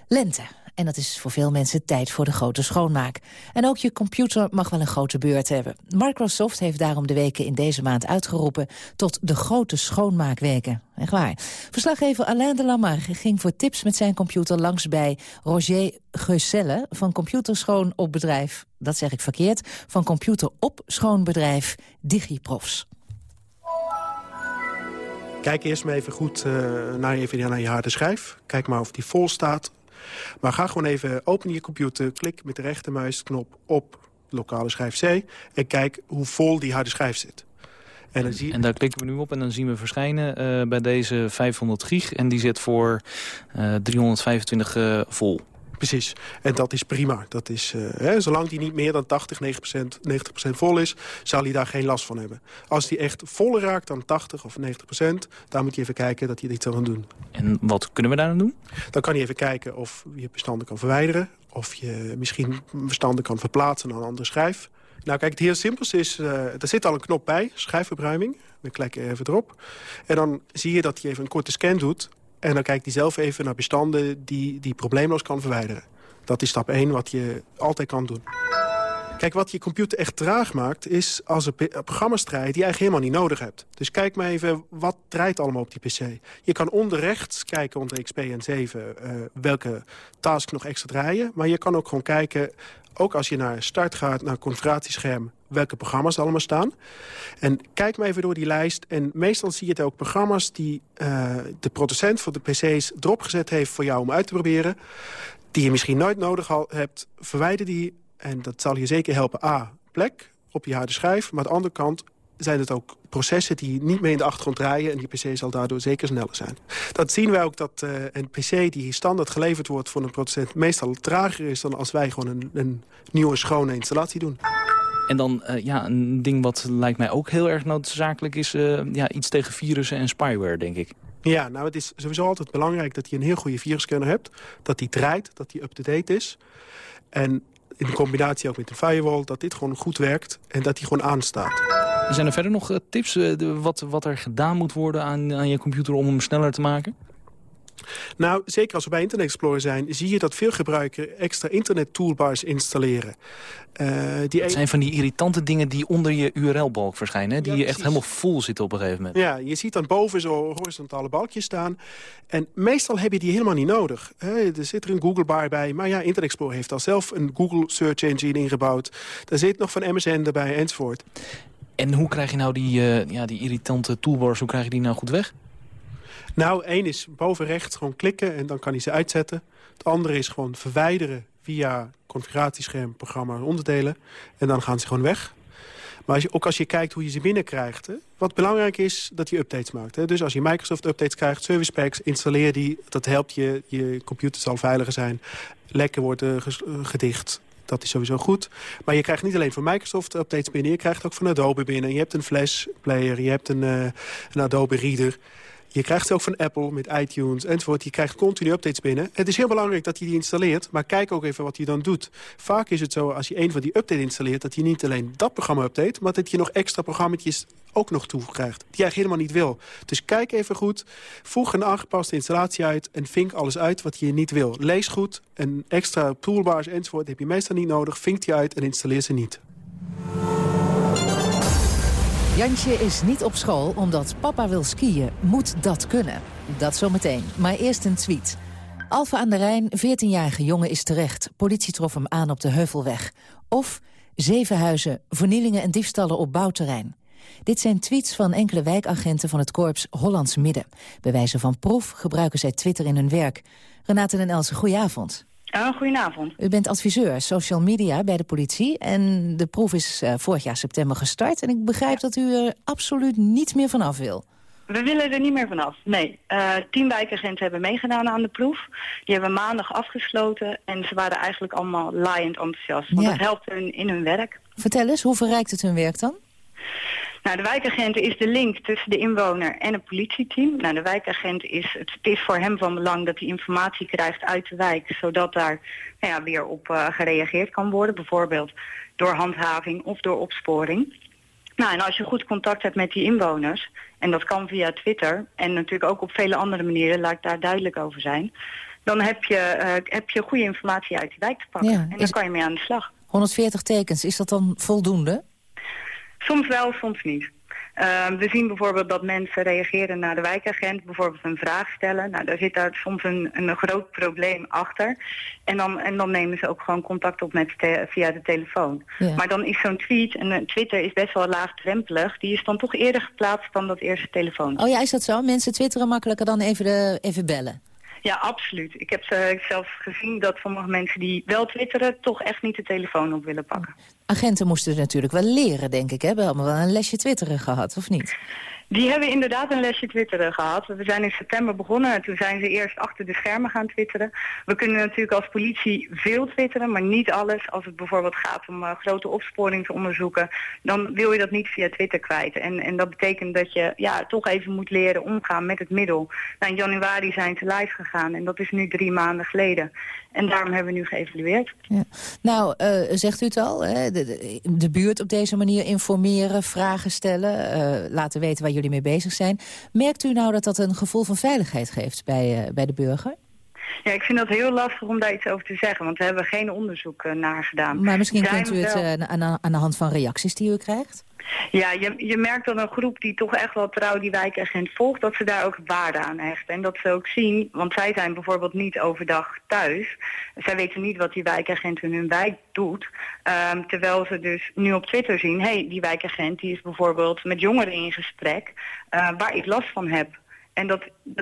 Lente, en dat is voor veel mensen tijd voor de grote schoonmaak. En ook je computer mag wel een grote beurt hebben. Microsoft heeft daarom de weken in deze maand uitgeroepen... tot de grote schoonmaakweken. Echt waar. Verslaggever Alain de Lamar ging voor tips met zijn computer langs bij Roger Geuselle van computerschoon op bedrijf. Dat zeg ik verkeerd. Van computer op schoonbedrijf Digiprofs. Kijk eerst maar even goed uh, naar, even naar je harde schijf. Kijk maar of die vol staat maar ga gewoon even, open je computer, klik met de rechtermuisknop op lokale schijf C... en kijk hoe vol die harde schijf zit. En, dan daar klikken we nu op en dan zien we verschijnen uh, bij deze 500 gig. En die zit voor uh, 325 uh, vol. Precies. En dat is prima. Dat is, uh, hè, zolang die niet meer dan 80, 90%, 90 vol is, zal hij daar geen last van hebben. Als die echt voller raakt dan 80 of 90%, dan moet je even kijken dat je iets aan kan doen. En wat kunnen we daar aan doen? Dan kan je even kijken of je bestanden kan verwijderen. Of je misschien bestanden kan verplaatsen naar een andere schijf. Nou kijk, het heel simpelste is, uh, er zit al een knop bij, schijfverbruiming. Dan klik je even erop. En dan zie je dat hij even een korte scan doet. En dan kijkt hij zelf even naar bestanden die, die probleemloos kan verwijderen. Dat is stap 1 wat je altijd kan doen. Kijk, wat je computer echt traag maakt... is als er programma's draait die je eigenlijk helemaal niet nodig hebt. Dus kijk maar even, wat draait allemaal op die pc? Je kan onder rechts kijken onder XP en 7... Uh, welke tasks nog extra draaien. Maar je kan ook gewoon kijken ook als je naar start gaat, naar configuratiescherm... welke programma's allemaal staan. En kijk maar even door die lijst. En meestal zie je het ook programma's die uh, de producent voor de PC's erop gezet heeft... voor jou om uit te proberen die je misschien nooit nodig hebt, verwijder die. En dat zal je zeker helpen. A, plek op je harde schijf. Maar aan de andere kant zijn het ook processen die niet meer in de achtergrond draaien... en die PC zal daardoor zeker sneller zijn. Dat zien wij ook dat uh, een PC die standaard geleverd wordt voor een producent... meestal trager is dan als wij gewoon een, een nieuwe schone installatie doen. En dan uh, ja, een ding wat lijkt mij ook heel erg noodzakelijk is... Uh, ja, iets tegen virussen en spyware, denk ik. Ja, nou het is sowieso altijd belangrijk dat je een heel goede virusscanner hebt. Dat die draait, dat die up-to-date is. En in combinatie ook met een firewall, dat dit gewoon goed werkt en dat die gewoon aanstaat. Zijn er verder nog tips uh, wat, wat er gedaan moet worden aan, aan je computer om hem sneller te maken? Nou, zeker als we bij Internet Explorer zijn... zie je dat veel gebruikers extra internet toolbars installeren. Uh, die het zijn van die irritante dingen die onder je URL-balk verschijnen. Die ja, echt helemaal vol zitten op een gegeven moment. Ja, je ziet dan boven zo horizontale balkjes staan. En meestal heb je die helemaal niet nodig. er zit er een Google-bar bij. Maar ja, Internet Explorer heeft al zelf een Google Search Engine ingebouwd. Daar zit nog van MSN erbij enzovoort. En hoe krijg je nou die, uh, ja, die irritante toolbars, hoe krijg je die nou goed weg? Nou, één is boven rechts gewoon klikken en dan kan hij ze uitzetten. Het andere is gewoon verwijderen via configuratiescherm, programma onderdelen. En dan gaan ze gewoon weg. Maar als je, ook als je kijkt hoe je ze binnenkrijgt... Hè, wat belangrijk is, dat je updates maakt. Hè. Dus als je Microsoft-updates krijgt, service packs, installeer die. Dat helpt je, je computer zal veiliger zijn. Lekken worden gedicht. Dat is sowieso goed. Maar je krijgt niet alleen van Microsoft updates binnen. Je krijgt ook van Adobe binnen. Je hebt een Flash player, je hebt een, uh, een Adobe Reader. Je krijgt ze ook van Apple met iTunes enzovoort. Je krijgt continu updates binnen. Het is heel belangrijk dat je die installeert. Maar kijk ook even wat hij dan doet. Vaak is het zo, als je een van die updates installeert... dat je niet alleen dat programma update... maar dat je nog extra programma's ook nog toe krijgt. Die jij helemaal niet wil. Dus kijk even goed. Voeg een aangepaste installatie uit. En vink alles uit wat je niet wil. Lees goed. En extra toolbars enzovoort heb je meestal niet nodig. Vink die uit en installeer ze niet. Jantje is niet op school omdat papa wil skiën. Moet dat kunnen? Dat zometeen. Maar eerst een tweet. Alfa aan de Rijn, 14-jarige jongen, is terecht. Politie trof hem aan op de Heuvelweg. Of Zevenhuizen, vernielingen en diefstallen op bouwterrein. Dit zijn tweets van enkele wijkagenten van het korps Hollands Midden. Bij wijze van proef gebruiken zij Twitter in hun werk. Renate en Else, goedenavond. Uh, goedenavond. U bent adviseur social media bij de politie. En de proef is uh, vorig jaar september gestart. En ik begrijp dat u er absoluut niets meer vanaf wil. We willen er niet meer vanaf, nee. Uh, tien wijkagenten hebben meegedaan aan de proef. Die hebben maandag afgesloten. En ze waren eigenlijk allemaal laaiend enthousiast. Want ja. dat helpt hun in hun werk. Vertel eens, hoe verrijkt het hun werk dan? Nou, de wijkagent is de link tussen de inwoner en het politieteam. Nou, de wijkagent is, het, is voor hem van belang dat hij informatie krijgt uit de wijk, zodat daar nou ja, weer op uh, gereageerd kan worden. Bijvoorbeeld door handhaving of door opsporing. Nou, en als je goed contact hebt met die inwoners, en dat kan via Twitter, en natuurlijk ook op vele andere manieren, laat ik daar duidelijk over zijn, dan heb je, uh, heb je goede informatie uit de wijk te pakken. Ja, en dan kan je mee aan de slag. 140 tekens, is dat dan voldoende? Soms wel, soms niet. Uh, we zien bijvoorbeeld dat mensen reageren naar de wijkagent, bijvoorbeeld een vraag stellen. Nou, daar zit daar soms een, een groot probleem achter. En dan, en dan nemen ze ook gewoon contact op met via de telefoon. Ja. Maar dan is zo'n tweet, en Twitter is best wel laagdrempelig, die is dan toch eerder geplaatst dan dat eerste telefoon. Oh ja, is dat zo? Mensen twitteren makkelijker dan even, de, even bellen? Ja, absoluut. Ik heb uh, zelfs gezien dat sommige mensen die wel twitteren... toch echt niet de telefoon op willen pakken. Agenten moesten natuurlijk wel leren, denk ik. Hè? We hebben wel een lesje twitteren gehad, of niet? Die hebben inderdaad een lesje twitteren gehad. We zijn in september begonnen en toen zijn ze eerst achter de schermen gaan twitteren. We kunnen natuurlijk als politie veel twitteren, maar niet alles. Als het bijvoorbeeld gaat om uh, grote opsporing te onderzoeken, dan wil je dat niet via Twitter kwijt. En, en dat betekent dat je ja, toch even moet leren omgaan met het middel. Nou, in januari zijn ze live gegaan en dat is nu drie maanden geleden. En daarom hebben we nu geëvalueerd. Ja. Nou, uh, zegt u het al, hè? De, de, buurt op deze manier informeren, vragen stellen, uh, laten weten waar jullie mee bezig zijn. Merkt u nou dat dat een gevoel van veiligheid geeft bij, uh, bij de burger? Ja, ik vind dat heel lastig om daar iets over te zeggen, want we hebben geen onderzoek naar gedaan. Maar misschien Zijn kunt u het aan, aan de hand van reacties die u krijgt? Ja, je, je merkt dat een groep die toch echt wel trouw die wijkagent volgt, dat ze daar ook waarde aan hechten. En dat ze ook zien, want zij zijn bijvoorbeeld niet overdag thuis. Zij weten niet wat die wijkagent in hun wijk doet. Um, terwijl ze dus nu op Twitter zien, hé, hey, die wijkagent die is bijvoorbeeld met jongeren in gesprek uh, waar ik last van heb. En dat,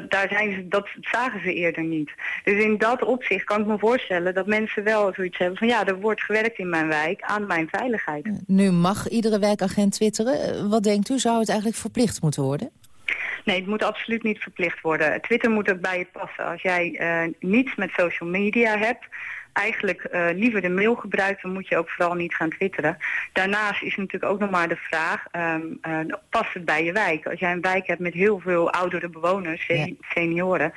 daar zijn ze, dat zagen ze eerder niet. Dus in dat opzicht kan ik me voorstellen dat mensen wel zoiets hebben van ja, er wordt gewerkt in mijn wijk aan mijn veiligheid. Nu mag iedere wijkagent twitteren. Wat denkt u, zou het eigenlijk verplicht moeten worden? Nee, het moet absoluut niet verplicht worden. Twitter moet ook bij je passen. Als jij eh, niets met social media hebt, eigenlijk eh, liever de mail gebruikt, dan moet je ook vooral niet gaan twitteren. Daarnaast is natuurlijk ook nog maar de vraag, ehm, eh, past het bij je wijk? Als jij een wijk hebt met heel veel oudere bewoners, se- senioren,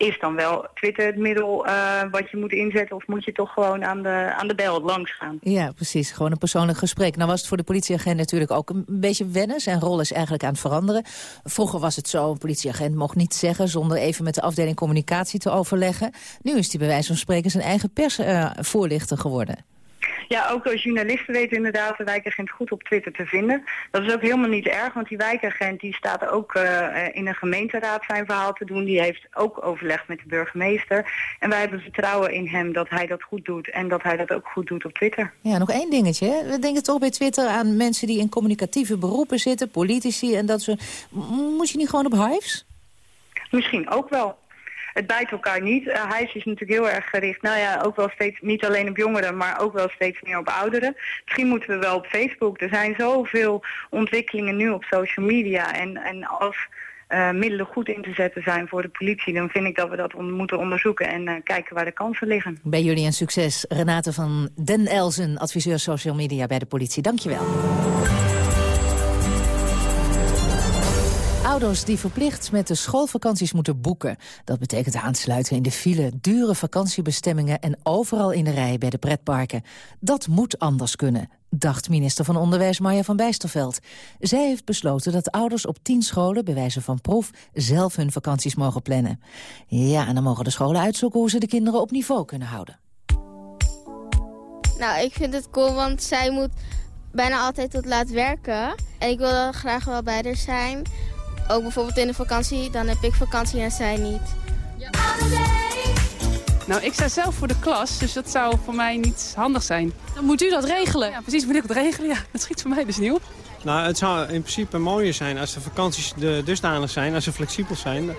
is dan wel Twitter het middel eh, wat je moet inzetten of moet je toch gewoon aan de, aan de bel langs gaan? Ja, precies. Gewoon een persoonlijk gesprek. Nou was het voor de politieagent natuurlijk ook een beetje wennen. Zijn rol is eigenlijk aan het veranderen. Vroeger was het zo, een politieagent mocht niets zeggen... zonder even met de afdeling communicatie te overleggen. Nu is hij bij wijze van spreken zijn eigen persvoorlichter geworden. Ja, ook als journalisten weten inderdaad de wijkagent goed op Twitter te vinden. Dat is ook helemaal niet erg, want die wijkagent die staat ook eh, in een gemeenteraad zijn verhaal te doen. Die heeft ook overleg met de burgemeester. En wij hebben vertrouwen in hem dat hij dat goed doet en dat hij dat ook goed doet op Twitter. Ja, nog één dingetje. hè. We denken toch bij Twitter aan mensen die in communicatieve beroepen zitten... politici en dat soort... Moet je niet gewoon op hives? Misschien ook wel. Het bijt elkaar niet. Uh, Huis is natuurlijk heel erg gericht, nou ja, ook wel steeds, niet alleen op jongeren, maar ook wel steeds meer op ouderen. Misschien moeten we wel op Facebook. Er zijn zoveel ontwikkelingen nu op social media. En, en als uh, middelen goed in te zetten zijn voor de politie, dan vind ik dat we dat moeten onderzoeken en uh, kijken waar de kansen liggen. Bij jullie een succes. Renate van Den Elzen, adviseur social media bij de politie. Dankjewel. Ouders die verplicht met de schoolvakanties moeten boeken. Dat betekent aansluiten in de file, dure vakantiebestemmingen... en overal in de rij bij de pretparken. Dat moet anders kunnen, dacht minister van Onderwijs Marja van Bijsterveld. Zij heeft besloten dat ouders op tien scholen... bij wijze van proef zelf hun vakanties mogen plannen. Ja, en dan mogen de scholen uitzoeken hoe ze de kinderen op niveau kunnen houden. Nou, ik vind het cool, want zij moet bijna altijd tot laat werken. En ik wil er graag wel bij haar zijn... Ook bijvoorbeeld in de vakantie, dan heb ik vakantie en zij niet. Nou, ik sta zelf voor de klas, dus dat zou voor mij niet handig zijn. Dan moet u dat regelen? Ja, precies, moet ik dat regelen. Ja, dat schiet voor mij dus niet op. Nou, het zou in principe mooier zijn als de vakanties de dusdanig zijn, als ze flexibel zijn.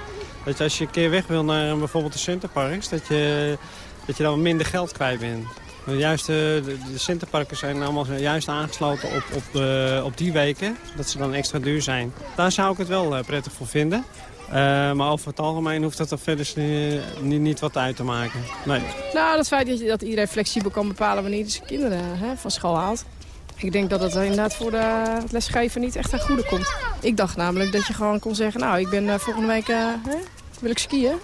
Dat je als je een keer weg wil naar bijvoorbeeld de Centerparks, dat je, dat je dan minder geld kwijt bent. Juist de, de, zijn allemaal juist aangesloten op, op, uh, op die weken. Dat ze dan extra duur zijn. Daar zou ik het wel uh, prettig voor vinden. Uh, maar over het algemeen hoeft dat er verder niet, niet wat uit te maken. Nee. Nou, het feit dat, je, dat iedereen flexibel kan bepalen wanneer hij zijn kinderen hè, van school haalt. Ik denk dat het inderdaad voor de, het lesgeven niet echt aan goede komt. Ik dacht namelijk dat je gewoon kon zeggen... nou, ik ben volgende week hè, wil ik skiën.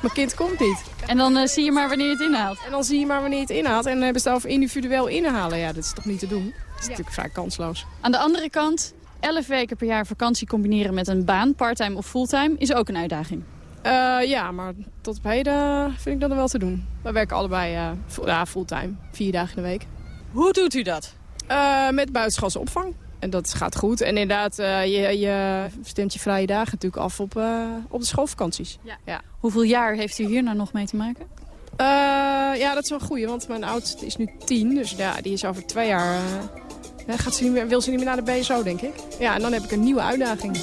Mijn kind komt niet. En dan uh, zie je maar wanneer je het inhaalt. En dan zie je maar wanneer je het inhaalt. En dan hebben ze het over individueel inhalen. Ja, dat is toch niet te doen? Dat is ja. natuurlijk vrij kansloos. Aan de andere kant, 11 weken per jaar vakantie combineren met een baan, parttime of fulltime, is ook een uitdaging. Uh, ja, maar tot op heden vind ik dat er wel te doen. We werken allebei uh, full, ja, fulltime, vier dagen in de week. Hoe doet u dat? met buitenschoolse opvang. En dat gaat goed. En inderdaad, uh, je, je stemt je vrije dagen natuurlijk af op, uh, op de schoolvakanties. Ja. ja. Hoeveel jaar heeft u hier nou nog mee te maken? Uh, ja, dat is wel een goeie, want mijn oudste is nu tien. Dus ja, die is over twee jaar... gaat ze niet meer, wil ze niet meer naar de BSO, denk ik. Ja, en dan heb ik een nieuwe uitdaging.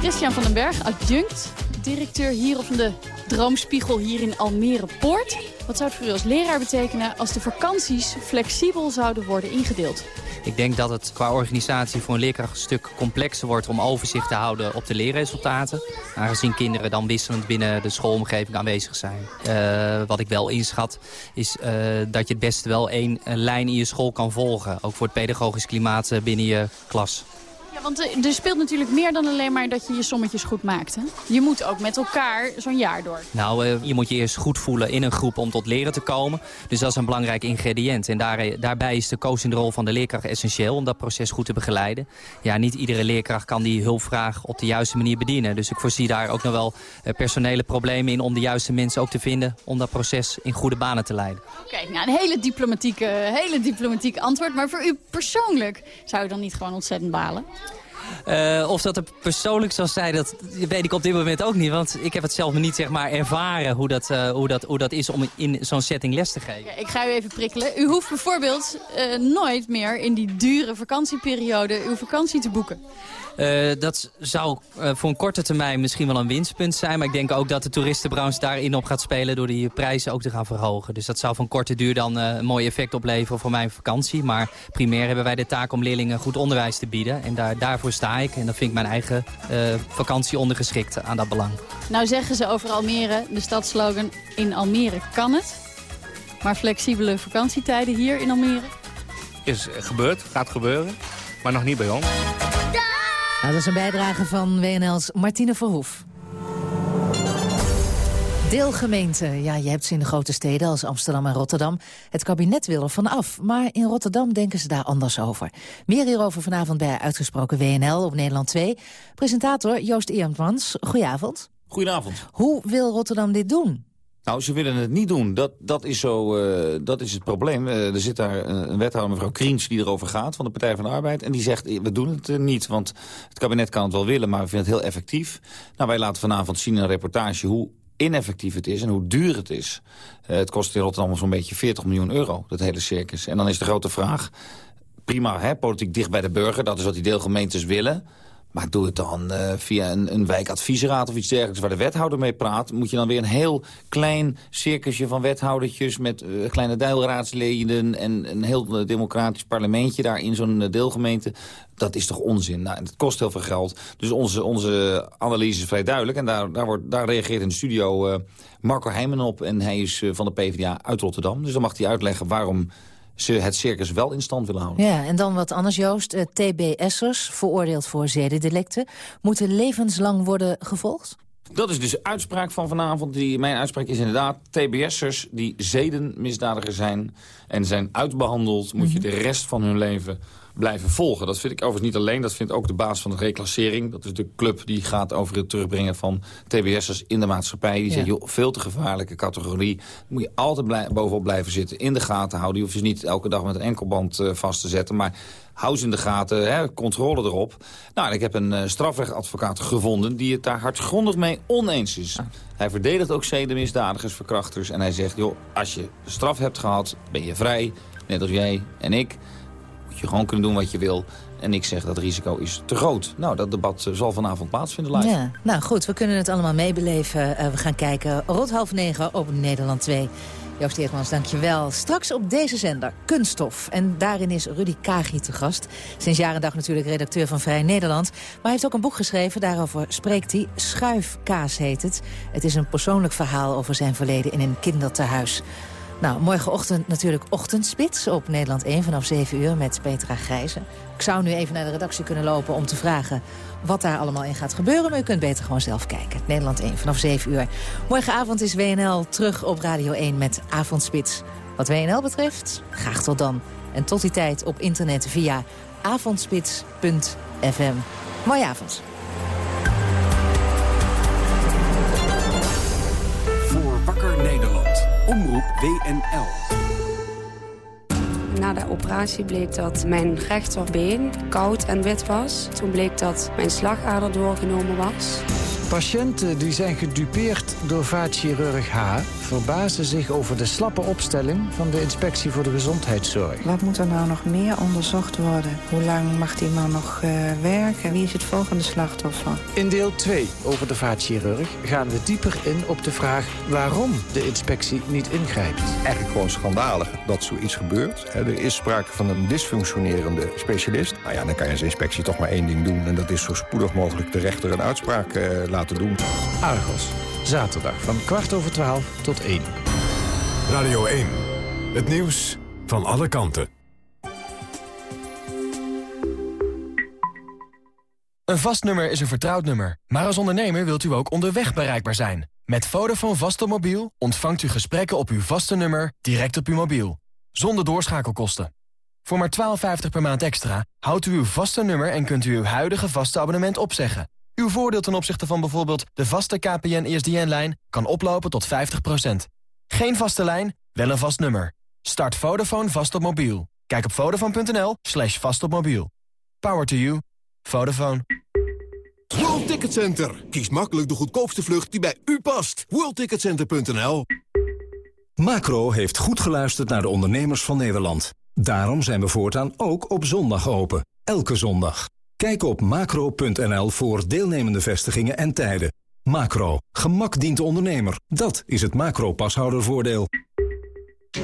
Christian van den Berg, adjunct, directeur hier op de Droomspiegel hier in Almere Poort. Wat zou het voor u als leraar betekenen als de vakanties flexibel zouden worden ingedeeld? Ik denk dat het qua organisatie voor een leerkracht een stuk complexer wordt om overzicht te houden op de leerresultaten. Aangezien kinderen dan wisselend binnen de schoolomgeving aanwezig zijn. Uh, wat ik wel inschat is uh, dat je het beste wel één lijn in je school kan volgen. Ook voor het pedagogisch klimaat binnen je klas. Want er speelt natuurlijk meer dan alleen maar dat je je sommetjes goed maakt. Hè? Je moet ook met elkaar zo'n jaar door. Nou, uh, je moet je eerst goed voelen in een groep om tot leren te komen. Dus dat is een belangrijk ingrediënt. En daar, daarbij is de coaching rol van de leerkracht essentieel om dat proces goed te begeleiden. Ja, niet iedere leerkracht kan die hulpvraag op de juiste manier bedienen. Dus ik voorzie daar ook nog wel personele problemen in om de juiste mensen ook te vinden om dat proces in goede banen te leiden. Oké, okay, nou een hele diplomatieke, hele diplomatieke antwoord. Maar voor u persoonlijk zou u dan niet gewoon ontzettend balen? Uh, of dat er persoonlijk zal zijn, dat weet ik op dit moment ook niet. Want ik heb het zelf niet zeg maar, ervaren hoe dat, uh, hoe, dat, hoe dat is om in zo'n setting les te geven. Ja, ik ga u even prikkelen. U hoeft bijvoorbeeld uh, nooit meer in die dure vakantieperiode uw vakantie te boeken. Uh, dat zou uh, voor een korte termijn misschien wel een winstpunt zijn. Maar ik denk ook dat de toeristenbranche daarin op gaat spelen... door die prijzen ook te gaan verhogen. Dus dat zou van korte duur dan uh, een mooi effect opleveren voor mijn vakantie. Maar primair hebben wij de taak om leerlingen goed onderwijs te bieden. En daar, daarvoor sta ik. En dan vind ik mijn eigen vakantie ondergeschikt aan dat belang. Nou zeggen ze over Almere, de stadslogan... in Almere kan het. Maar flexibele vakantietijden hier in Almere? Is gebeurd, gaat gebeuren. Maar nog niet bij ons. Nou, dat is een bijdrage van WNL's Martine Verhoef. Deelgemeenten, ja, je hebt ze in de grote steden als Amsterdam en Rotterdam. Het kabinet wil er vanaf, maar in Rotterdam denken ze daar anders over. Meer hierover vanavond bij Uitgesproken WNL op Nederland 2. Presentator Joost Eermans, goedenavond. Goedenavond. Hoe wil Rotterdam dit doen? Nou, ze willen het niet doen. Dat, dat, is, zo, uh, dat is het probleem. Uh, er zit daar een wethouder, mevrouw Kriens, die erover gaat... van de Partij van de Arbeid. En die zegt, we doen het niet. Want het kabinet kan het wel willen, maar we vinden het heel effectief. Nou, wij laten vanavond zien in een reportage hoe ineffectief het is en hoe duur het is. het kost in Rotterdam zo'n beetje 40 miljoen euro, dat hele circus. En dan is de grote vraag, prima, hè, politiek dicht bij de burger... dat is wat die deelgemeentes willen... Maar doe het dan uh, via een, een wijkadviesraad of iets dergelijks... waar de wethouder mee praat. Moet je dan weer een heel klein circusje van wethoudertjes... met uh, kleine deelraadsleden en een heel uh, democratisch parlementje... daar in zo'n deelgemeente. Dat is toch onzin? Nou, het kost heel veel geld. Dus onze, onze analyse is vrij duidelijk. En daar, daar, wordt, daar reageert in de studio Marco Heijmen op. En hij is van de PvdA uit Rotterdam. Dus dan mag hij uitleggen waarom ze het circus wel in stand willen houden. Ja, en dan wat anders, Joost. Uh, TBS'ers, veroordeeld voor zedendelicten... moeten levenslang worden gevolgd? Dat is dus de uitspraak van vanavond. Die, mijn uitspraak is inderdaad... TBS'ers die zedenmisdadigers zijn en zijn uitbehandeld... moet je mhm. de rest van hun leven blijven volgen. Dat vind ik overigens niet alleen, dat vindt ook de baas van de reclassering. Dat is de club die gaat over het terugbrengen van TBS'ers in de maatschappij. Die ja. zegt, joh, veel te gevaarlijke categorie. moet je altijd blij bovenop blijven zitten, in de gaten houden. Je hoeft je niet elke dag met een enkelband uh, vast te zetten, maar hou ze in de gaten, hè, controle erop. Nou, en ik heb een uh, strafrechtadvocaat gevonden die het daar hardgrondig mee oneens is. Hij verdedigt ook zedenmisdadigers, verkrachters. En hij zegt, joh, als je straf hebt gehad, ben je vrij. Net als jij en ik je gewoon kunnen doen wat je wil. En ik zeg dat risico is te groot. Nou, dat debat eh, zal vanavond plaatsvinden live. Ja, nou goed, we kunnen het allemaal meebeleven. Uh, we gaan kijken rond half negen op Nederland 2. Joost Eertmans, dankjewel. Straks op deze zender Kunststof. En daarin is Rudy Kagi te gast. Sinds jaren dag natuurlijk redacteur van Vrij Nederland. Maar hij heeft ook een boek geschreven, daarover spreekt hij. Schuifkaas heet het. Het is een persoonlijk verhaal over zijn verleden in een kindertehuis. Nou, morgenochtend natuurlijk ochtendspits op Nederland 1 vanaf 7 uur met Petra Grijze. Ik zou nu even naar de redactie kunnen lopen om te vragen wat daar allemaal in gaat gebeuren. Maar u kunt beter gewoon zelf kijken. Nederland 1 vanaf 7 uur. Morgenavond is WNL terug op Radio 1 met Avondspits. Wat WNL betreft, graag tot dan. En tot die tijd op internet via avondspits.fm. Mooie avond. Omroep WNL. Na de operatie bleek dat mijn rechterbeen koud en wit was. Toen bleek dat mijn slagader doorgenomen was. Patiënten die zijn gedupeerd door vaatchirurg H... verbazen zich over de slappe opstelling van de Inspectie voor de Gezondheidszorg. Wat moet er nou nog meer onderzocht worden? Hoe lang mag die man nog uh, werken? Wie is het volgende slachtoffer? In deel 2 over de vaatchirurg gaan we dieper in op de vraag... waarom de inspectie niet ingrijpt. Eigenlijk gewoon schandalig dat zoiets gebeurt. Er is sprake van een dysfunctionerende specialist. Nou ja, dan kan je als inspectie toch maar één ding doen... en dat is zo spoedig mogelijk de rechter een uitspraak uh, laten doen. Argos, zaterdag van kwart over twaalf tot één. Radio 1, het nieuws van alle kanten. Een vast nummer is een vertrouwd nummer. Maar als ondernemer wilt u ook onderweg bereikbaar zijn. Met Vodafone vaste mobiel ontvangt u gesprekken op uw vaste nummer direct op uw mobiel. Zonder doorschakelkosten. Voor maar 12,50 per maand extra houdt u uw vaste nummer en kunt u uw huidige vaste abonnement opzeggen. Uw voordeel ten opzichte van bijvoorbeeld de vaste KPN-ESDN-lijn kan oplopen tot 50%. Geen vaste lijn, wel een vast nummer. Start Vodafone vast op mobiel. Kijk op vodafone.nl slash vast op mobiel. Power to you. Vodafone. World Ticket Center. Kies makkelijk de goedkoopste vlucht die bij u past. WorldTicketCenter.nl Macro heeft goed geluisterd naar de ondernemers van Nederland. Daarom zijn we voortaan ook op zondag open. Elke zondag. Kijk op macro.nl voor deelnemende vestigingen en tijden. Macro. Gemak dient de ondernemer. Dat is het macro-pashoudervoordeel.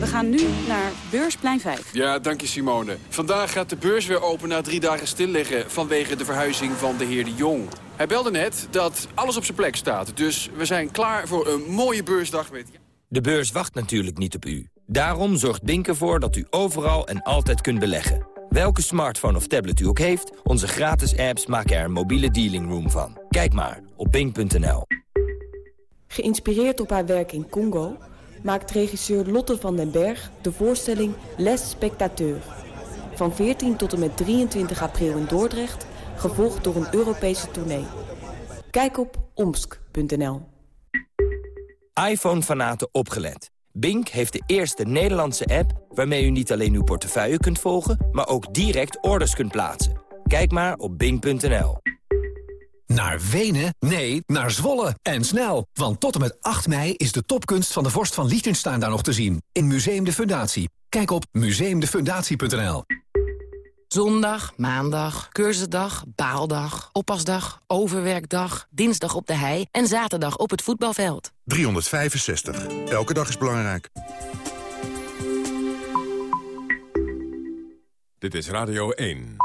We gaan nu naar Beursplein 5. Ja, dank je Simone. Vandaag gaat de beurs weer open na drie dagen stilliggen... vanwege de verhuizing van de heer De Jong. Hij belde net dat alles op zijn plek staat. Dus we zijn klaar voor een mooie beursdag met... De beurs wacht natuurlijk niet op u. Daarom zorgt Bink ervoor dat u overal en altijd kunt beleggen. Welke smartphone of tablet u ook heeft, onze gratis apps maken er een mobiele dealing room van. Kijk maar op bink.nl. Geïnspireerd op haar werk in Congo maakt regisseur Lotte van den Berg de voorstelling Les Spectateurs. Van 14 tot en met 23 april in Dordrecht, gevolgd door een Europese tournee. Kijk op omsk.nl. iPhone-fanaten opgelet. Bink heeft de eerste Nederlandse app waarmee u niet alleen uw portefeuille kunt volgen, maar ook direct orders kunt plaatsen. Kijk maar op bink.nl. Naar Wenen? Nee, naar Zwolle. En snel, want tot en met 8 mei is de topkunst van de vorst van Liechtenstein daar nog te zien. In Museum de Fundatie. Kijk op museumdefundatie.nl. Zondag, maandag, cursusdag, baaldag, oppasdag, overwerkdag, dinsdag op de hei en zaterdag op het voetbalveld. 365. Elke dag is belangrijk. Dit is Radio 1.